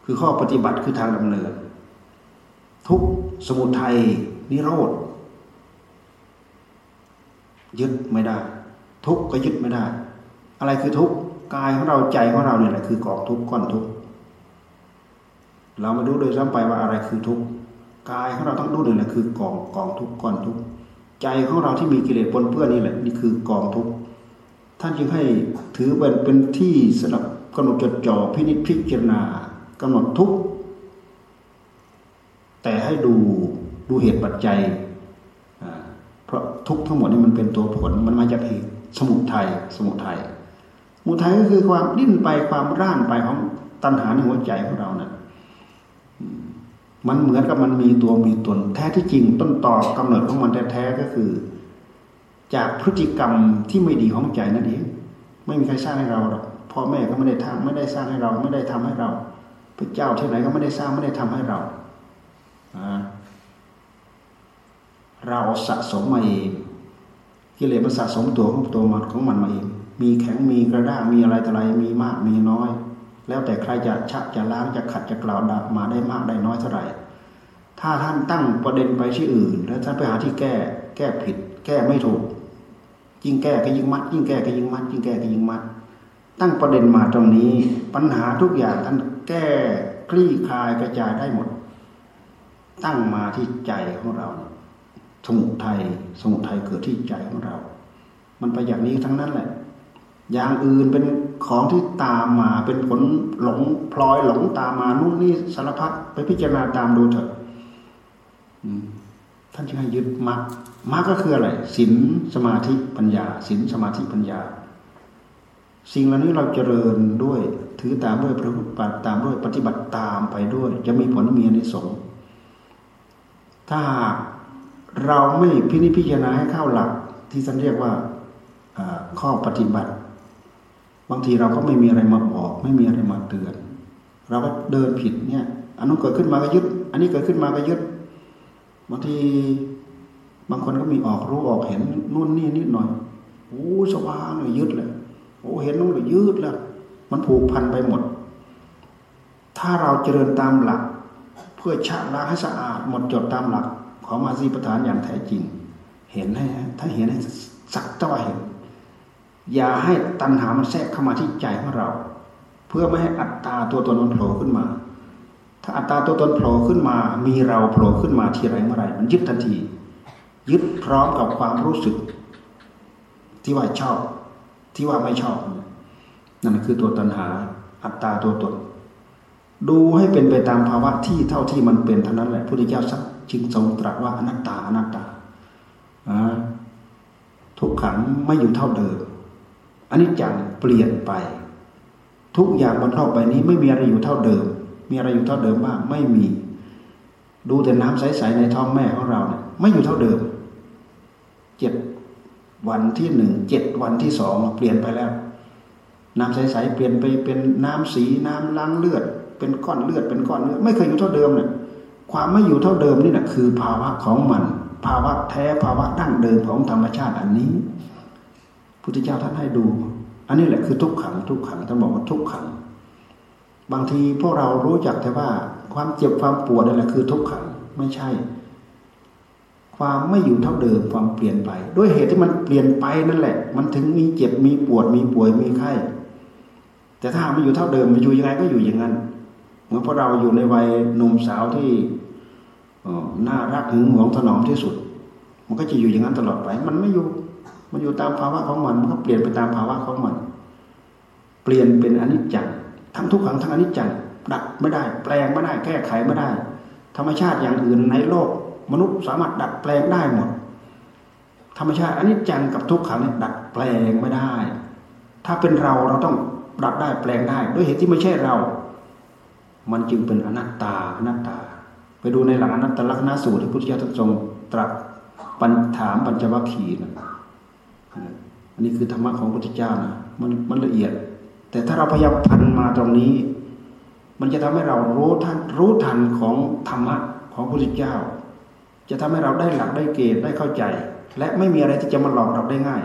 คือข้อปฏิบัติคือทางดำเนิน ทุกสมุทัยนิโรธ ยึดไม่ได้ ทุกก็ยึดไม่ได้ อะไรคือทุกกายของเราใจของเราเนี่ยแหละคือกองทุกก้อนทุกเรามาดูโดยซ้ำไปว่าอะไรคือทุกกายของเราต้องดูเลยแหละคือกองกองทุกก้อนทุกใจของเราที่มีกิเลสปนเปื้อนนี่แหละนี่คือกองทุกข์ท่านจึงให้ถือเป็นเป็นที่สำหรับกำหนดจดจ่อพินิจพิจารณากำหนดทุกข์แต่ให้ดูดูเหตุปัจจัย เพราะทุกทั้งหมดนี่มันเป็นตัวผลมันมาจากเหตุสมุทัยสมุทัยสมุทัยก็คือความดิ้นไปความร่านไปของตัณหาในหัวใจของเรานะ่ะมันเหมือนกับมันมีตัวมีตนแท้ที่จริงต้นตอกำเนิดของมันแท้ๆก็คือ จากพฤติกรรมที่ไม่ดีของใจนั่นเองไม่มีใครสร้างให้เราหรอกพ่อแม่ก็ไม่ได้ทำไม่ได้สร้างให้เราไม่ได้ทำให้เรา พระเจ้าที่ไหนก็ไม่ได้สร้างไม่ได้ทำให้เราอ่า เราสะสมมาเองกิเลสมันสะสมตัวของตัวมันของมันมาเอง มีแข็งมีกระด้างมีอะไรต่ออะไรมีมากมีน้อย แล้วแต่ใครจะชักจะล้างจะขัดจะกล่าวดับมาได้มากได้น้อยเท่าไหร่ถ้าท่านตั้งประเด็นไปที่อื่น แล้วท่านไปหาที่แก้ แก้ผิด แก้ไม่ถูก ยิ่งแก้ก็ยิ่งมัด ยิ่งแก้ก็ยิ่งมัด ยิ่งแก้ก็ยิ่งมัด ตั้งประเด็นมาตรงนี้ ปัญหาทุกอย่างท่านแก้คลี่คลายกระจายได้หมด ตั้งมาที่ใจของเรา สมุทัยสมุทัยเกิดที่ใจของเรา มันไปอย่างนี้ทั้งนั้นแหละ อย่างอื่นเป็นของที่ตามมาเป็นผลหลงพลอยหลงตามมานู่นนี่สารพัดไปพิจารณาตามดูเถอะท่านจึงให้ยึดมรรคมรรคก็คืออะไรศีลสมาธิปัญญาศีลสมาธิปัญญา สิ่งเหล่านี้เราเจริญด้วย ถือตามด้วยประพฤติตามด้วยปฏิบัติตามไปด้วย จะมีผลมีอนิสงส์ถ้า เราไม่พินิจพิจารณาให้เข้าหลัก ที่ท่านเรียกว่าข้อปฏิบัติ บางทีเราก็ไม่มีอะไรมาบอก ไม่มีอะไรมาเตือน เราก็เดินผิดเนี่ยอันนู้นเกิดขึ้นมาก็ยึด อันนี้เกิดขึ้นมาก็ยึดบางทีบางคนก็มีออกรู้ออกเห็นนู่นนี่นิดหน่อยโอ้สว่างเลยยึดเลยโอ้เห็นนู่นเลยยืดแล้วมันผูกพันไปหมด ถ้าเราเจริญตามหลัก เพื่อชะล้างให้สะอาดหมดจดตามหลัก ของมาสีประธานอย่างแท้จริง เห็นให้ถ้าเห็นให้สักเท่าเห็น อย่าให้ตัณหามันแทรกเข้ามาที่ใจของเรา เพื่อไม่ให้อัตตาตัวตนมันโผล่ขึ้นมา ถ้าอัตตาตัวตนโผล่ขึ้นมา มีเราโผล่ขึ้นมาทีไรเมื่อไรมันยึดทันที ยึดพร้อมกับความรู้สึก ที่ว่าชอบ ที่ว่าไม่ชอบ นั่นคือตัวตัณหา อัตตาตัวตนดูให้เป็นไปตามภาวะที่เท่าที่มันเป็นเท่านั้นแหละพุทธเจ้าสัก จึงทรงตรัสว่าอนัตตาอนัตตาทุกขังไม่อยู่เท่าเดิมอันนี้จังเปลี่ยนไป ทุกอย่างบนโลกใบนี้ไม่มีอะไรอยู่เท่าเดิม มีอะไรอยู่เท่าเดิมบ้างไม่มี ดูแต่น้ำใสๆในท้องแม่ของเราเนี่ยไม่อยู่เท่าเดิมเจ็ดวันที่หนึ่งเจ็ดวันที่สองเปลี่ยนไปแล้ว น้ำใสๆเปลี่ยนไปเป็นน้ำสีน้ำล้างเลือด เป็นก้อนเลือดเป็นก้อนเลือดไม่เคยอยู่เท่าเดิมเนี่ย ความไม่อยู่เท่าเดิมนี่แหละคือภาวะของมัน ภาวะแท้ภาวะดั้งเดิมของธรรมชาติอันนี้พุทธเจ้าท่านให้ดู อันนี้แหละคือทุกขังทุกขังท่านบอกว่าทุกขัง บางทีพวกเรารู้จักแต่ว่าความเจ็บความปวดนั่นแหละคือทุกขังไม่ใช่ ความไม่อยู่เท่าเดิมความเปลี่ยนไป ด้วยเหตุที่มันเปลี่ยนไปนั่นแหละ มันถึงมีเจ็บมีปวดมีป่วยมีไข้แต่ถ้ามันอยู่เท่าเดิมมันอยู่ยังไงก็อยู่อย่างนั้น เหมือนพวกเราอยู่ในวัยหนุ่มสาวที่ น่ารักหึงหวงถนอมที่สุด มันก็จะอยู่อย่างนั้นตลอดไป มันไม่อยู่ มันอยู่ตามภาวะของมัน มันก็เปลี่ยนไปตามภาวะของมัน เปลี่ยนเป็นอนิจจังทั้งทุกขังทั้งอนิจจังดัดไม่ได้ แปลงไม่ได้ แก้ไขไม่ได้ ธรรมชาติอย่างอื่นในโลก มนุษย์สามารถดัดแปลงได้หมด ธรรมชาติอนิจจังกับทุกขังเนี่ยดัดแปลงไม่ได้ ถ้าเป็นเราเราต้องดัดได้แปลงได้ ด้วยเหตุที่ไม่ใช่เรา มันจึงเป็นอนัตตาอนัตตา ไปดูในหลักอนัตตลักษณสูตรที่พุทธเจ้าทรงตรัสปัญถามปัญจวัคคีนะอันนี้คือธรรมะของพุทธเจ้านะมันมันละเอียด แต่ถ้าเราพยายามพันมาตรงนี้ มันจะทำให้เรารู้ทันรู้ทันของธรรมะของพุทธเจ้า จะทำให้เราได้หลักได้เกณฑ์ได้เข้าใจ และไม่มีอะไรที่จะมาหลอกเราได้ง่าย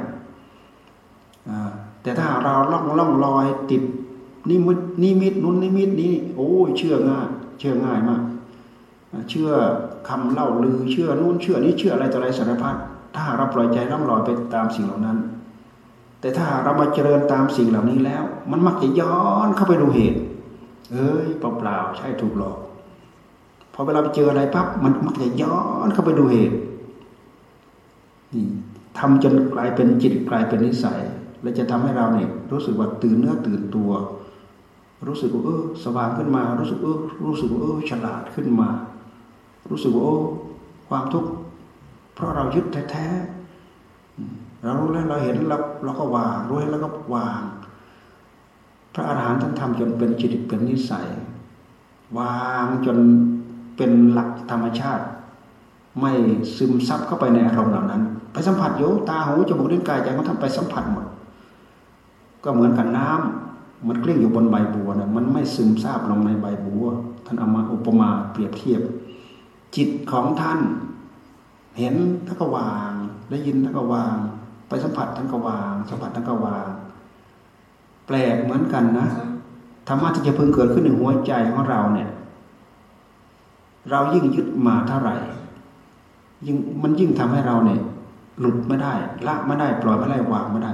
แต่ถ้าเราล่องล่องลอยติดนิมิตนิมิตนุนนิมิตนี้ โอ้ยเชื่อง่าย เชื่อง่ายมาก เชื่อคำเล่าลือเชื่อนู่นเชื่อนี้เชื่ออะไรต่ออะไรสารพัดถ้าเราปล่อยใจล่องลอยไปตามสิ่งเหล่านั้น แต่ถ้าเรามาเจริญตามสิ่งเหล่านี้แล้ว มันมักจะย้อนเข้าไปดูเหตุ เอ้ยเปล่าๆใช่ถูกหลอกพอเวลาไปเจออะไรปั๊บมันมักจะย้อนเข้าไปดูเหตุนี่ทำจนกลายเป็นจิตกลายเป็นนิสัย และจะทำให้เราเนี่ยรู้สึกว่าตื่นเนื้อตื่นตัว รู้สึกว่าเออสว่างขึ้นมา รู้สึกเออรู้สึกว่าเออฉลาดขึ้นมา รู้สึกว่าโอ้ความทุกข์เพราะเรายึดแท้ๆเรารู้แล้วเราเห็นเราเราก็วางรู้แล้วก็วาง พระอาหารหันต์ท่านทำจนเป็นจิตเป็นนิสัย วางจนเป็นหลักธรรมชาติ ไม่ซึมซับเข้าไปในอารมณ์เหล่านั้น ไปสัมผัสโยตาหูจมูกลิ้นกายใจของท่านไปสัมผัสหมด ก็เหมือนกับน้ำมันกลิ้งอยู่บนใบบัวนะมันไม่ซึมซาบลงในใบบัว ท่านเอามาอุปมาเปรียบเทียบ จิตของท่าน เห็นท่านก็วาง ได้ยินท่านก็วาง ไปสัมผัสทั้งกวาง สัมผัสทั้งกวาง แปลกเหมือนกันนะธรรมะที่จะพึงเกิดขึ้นในหัวใจของเราเนี่ย เรายิ่งยึดมาเท่าไหร่ ยิ่งมันยิ่งทำให้เราเนี่ย หลุดไม่ได้ ละไม่ได้ ปล่อยไม่ได้วางไม่ได้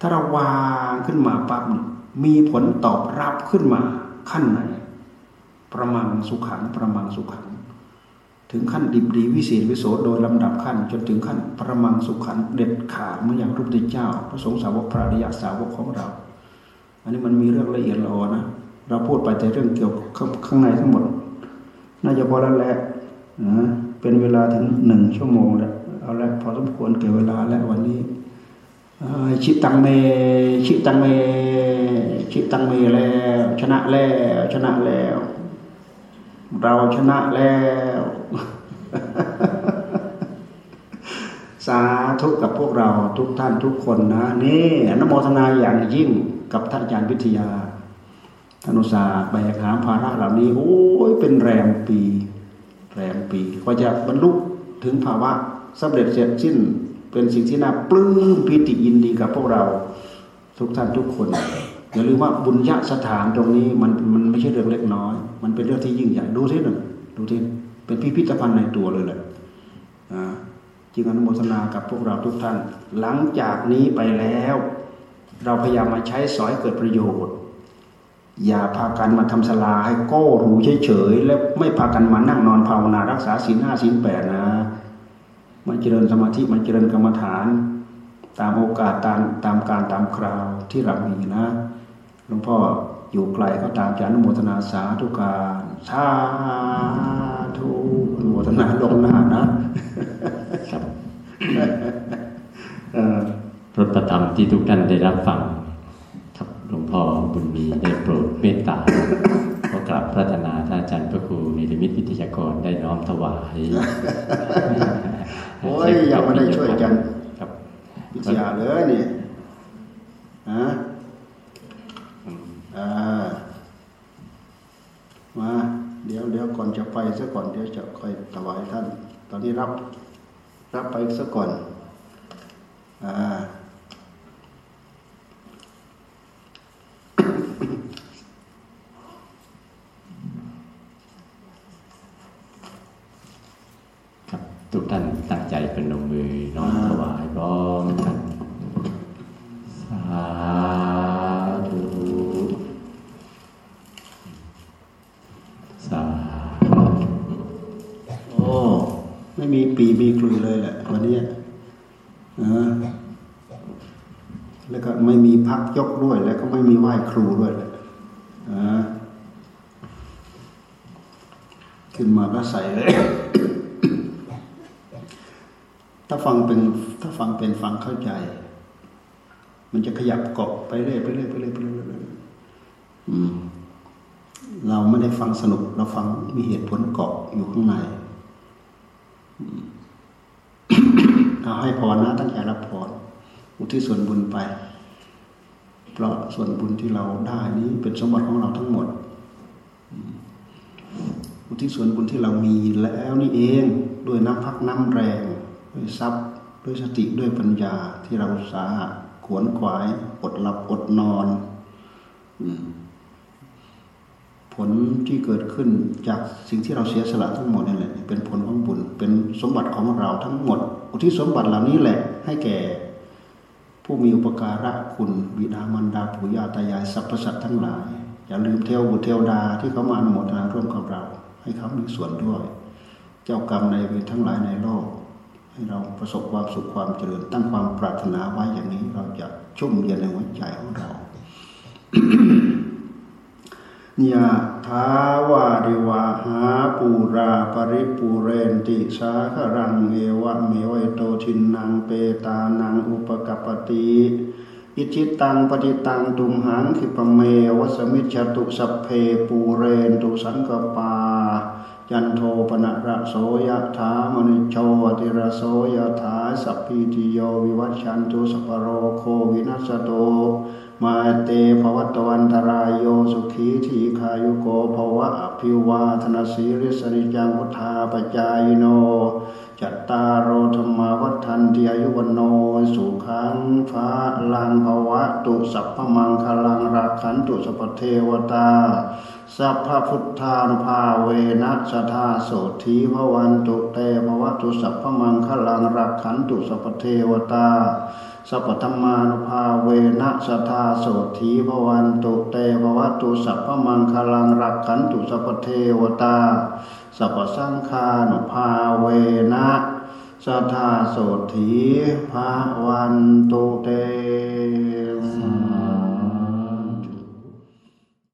ถ้าเราวางขึ้นมาปั๊บมีผลตอบรับขึ้นมาขั้นไหน ประมังสุขังประมังสุขัง ถึงขั้นดิบดีวิเศษวิโสโดยลำดับขั้น จนถึงขั้นประมังสุขันเด็ดขาดเมื่ออย่างรูปติเจ้า พระสงฆ์สาวกพระอริยสาวกของเรา อันนี้มันมีเรื่องละเอียดละออนะเราพูดไปแต่เรื่องเกี่ยวกับข้างในทั้งหมด น่าจะพอแล้วแหละนะเป็นเวลาถึงหนึ่งชั่วโมงแล้วเอาละพอสมควรเกี่ยวเวลาแล้ววันนี้ชิตังเม ชิตังเม ชิตังเมแล้วชนะแล้วชนะแล้ว เราชนะแล้ว สาธุกับพวกเราทุกท่านทุกคนนะ นี่อนโมทนาอย่างยิ่งกับท่านอาจารย์วิทยาธนุสาแบกหามภาระเหล่านี้ โอ้ยเป็นแรมปี แรมปีก็จะบรรลุถึงภาวะสำเร็จเสร็จสิ้น เป็นสิ่งที่น่าปลื้มพิติยินดีกับพวกเรา ทุกท่านทุกคน อย่าลืมว่าบุญญาสถานตรงนี้มันมันไม่ใช่เรื่องเล็กน้อย มันเป็นเรื่องที่ยิ่งใหญ่ดูที่หนึ่งดูที่เป็นพิพิธภัณฑ์ในตัวเลยแหละจึงอนุโมทนากับพวกเราทุกท่าน หลังจากนี้ไปแล้ว เราพยายามมาใช้สอยเกิดประโยชน์ อย่าพากันมาทำสลาให้โก้รูเฉยๆแล้วไม่พากันมานั่งนอนภาวนารักษาศีลห้าศีลแปดนะมาเจริญสมาธิมาเจริญกรรมฐาน ตามโอกาสตามตามการตามคราวที่เรามีนะ หลวงพ่ออยู่ไกลก็ตามจานุโมทนาสาธุการสาธุอนุโมทนาลงหน้านะครับพระประธรรมที่ทุกท่านได้รับฟังครับหลวงพ่อบุญมีได้โปรดเมตตาขอกราบพระธนาท่านอาจารย์พระครูนิริมิตวิทยากรได้น้อมถวายโอ้ยยังไม่ได้ช่วยกัน ครับวิทยาเลยนี่ฮะ อ่ามาเดี๋ยวเดี๋ยวก่อนจะไปซะก่อนเดี๋ยวจะค่อยถวายท่าน ตอนนี้รับรับไปซะก่อนอ่าทุกท่านตั้งใจเป็นนมมือน้อมถวายพร้อมกันสา ไม่มีปีมีคลุยเลยแหละวันนี้นะแล้วก็ไม่มีพักยกด้วย แล้วก็ไม่มีไหว้ครูด้วยแหละขึ้นมาก็ใส่เลยถ้าฟังเป็นถ้าฟังเป็นฟังเข้าใจ มันจะขยับเกาะไปเรื่อยไปเรื่อยไปเรื่อยไปเรื่อยเราไม่ได้ฟังสนุก เราฟังมีเหตุผลเกาะอยู่ข้างใน เอาให้พรนะ ตั้งใจรับพรอุทิศส่วนบุญไป เพราะส่วนบุญที่เราได้นี้เป็นสมบัติของเราทั้งหมด อุทิศส่วนบุญที่เรามีแล้วนี่เองด้วยน้ำพักน้ำแรง ด้วยทรัพย์ ด้วยสติด้วยปัญญาที่เราสาหขวนขวาย อดหลับอดนอน ผลที่เกิดขึ้นจากสิ่งที่เราเสียสละทั้งหมดนี่แหละ เป็นผลของบุญ เป็นสมบัติของเราทั้งหมด อุทิศสมบัติเหล่านี้แหละ ให้แก่ ผู้มีอุปการะคุณบิดามารดาปู่ย่าตายายสรรพสัตว์ทั้งหลาย อย่าลืมเทวบุตรเทวดาที่เขามาอนุโมทนาร่วมกับเรา ให้เขามีส่วนด้วย เจ้ากรรมในเวรทั้งหลายในโลก ให้เราประสบความสุขความเจริญตั้งความปรารถนาไว้อย่างนี้เราจะชุ่มเย็นในหัวใจของเรา ยะทาวาริวาหาปูราปริปูเรนติสาครังเอวะเมวัยโตทินนางเปตานังอุปกปติอิจิตังปฏิตังตุมหังคิปเมวัสมิจตุสัพเพปูเรนตุสังกปายันโทปนะระโสยถามณิโชติระโสยถาสัพพิติโยวิวัชชันตุสัพโรโควินัสโต มาเตภวัตวันตรายโยสุขีทีขายุโกภวะอภิวาธนาสีริสริจังพุทธาปจายโน จัตตารโอธรรมาวัฏันติอายุวันโนสุขังฟ้าลังภวะตุสัพพมังคลังรักขันตุสัพเทวตา สัพพพุทธานุภาเวนะสทาโสธีพวันตุเตภวะตุสัพพมังคลังรักขันตุสัพเทวตา สัพพธรรมานุภาเวนะสัทธาโสธีพวันตุเตภวตุสัพพมังคลังรักขันตุสัพเทวตา สัพพสังฆานุภาเวนะสัทธาโสธีภวันตุเต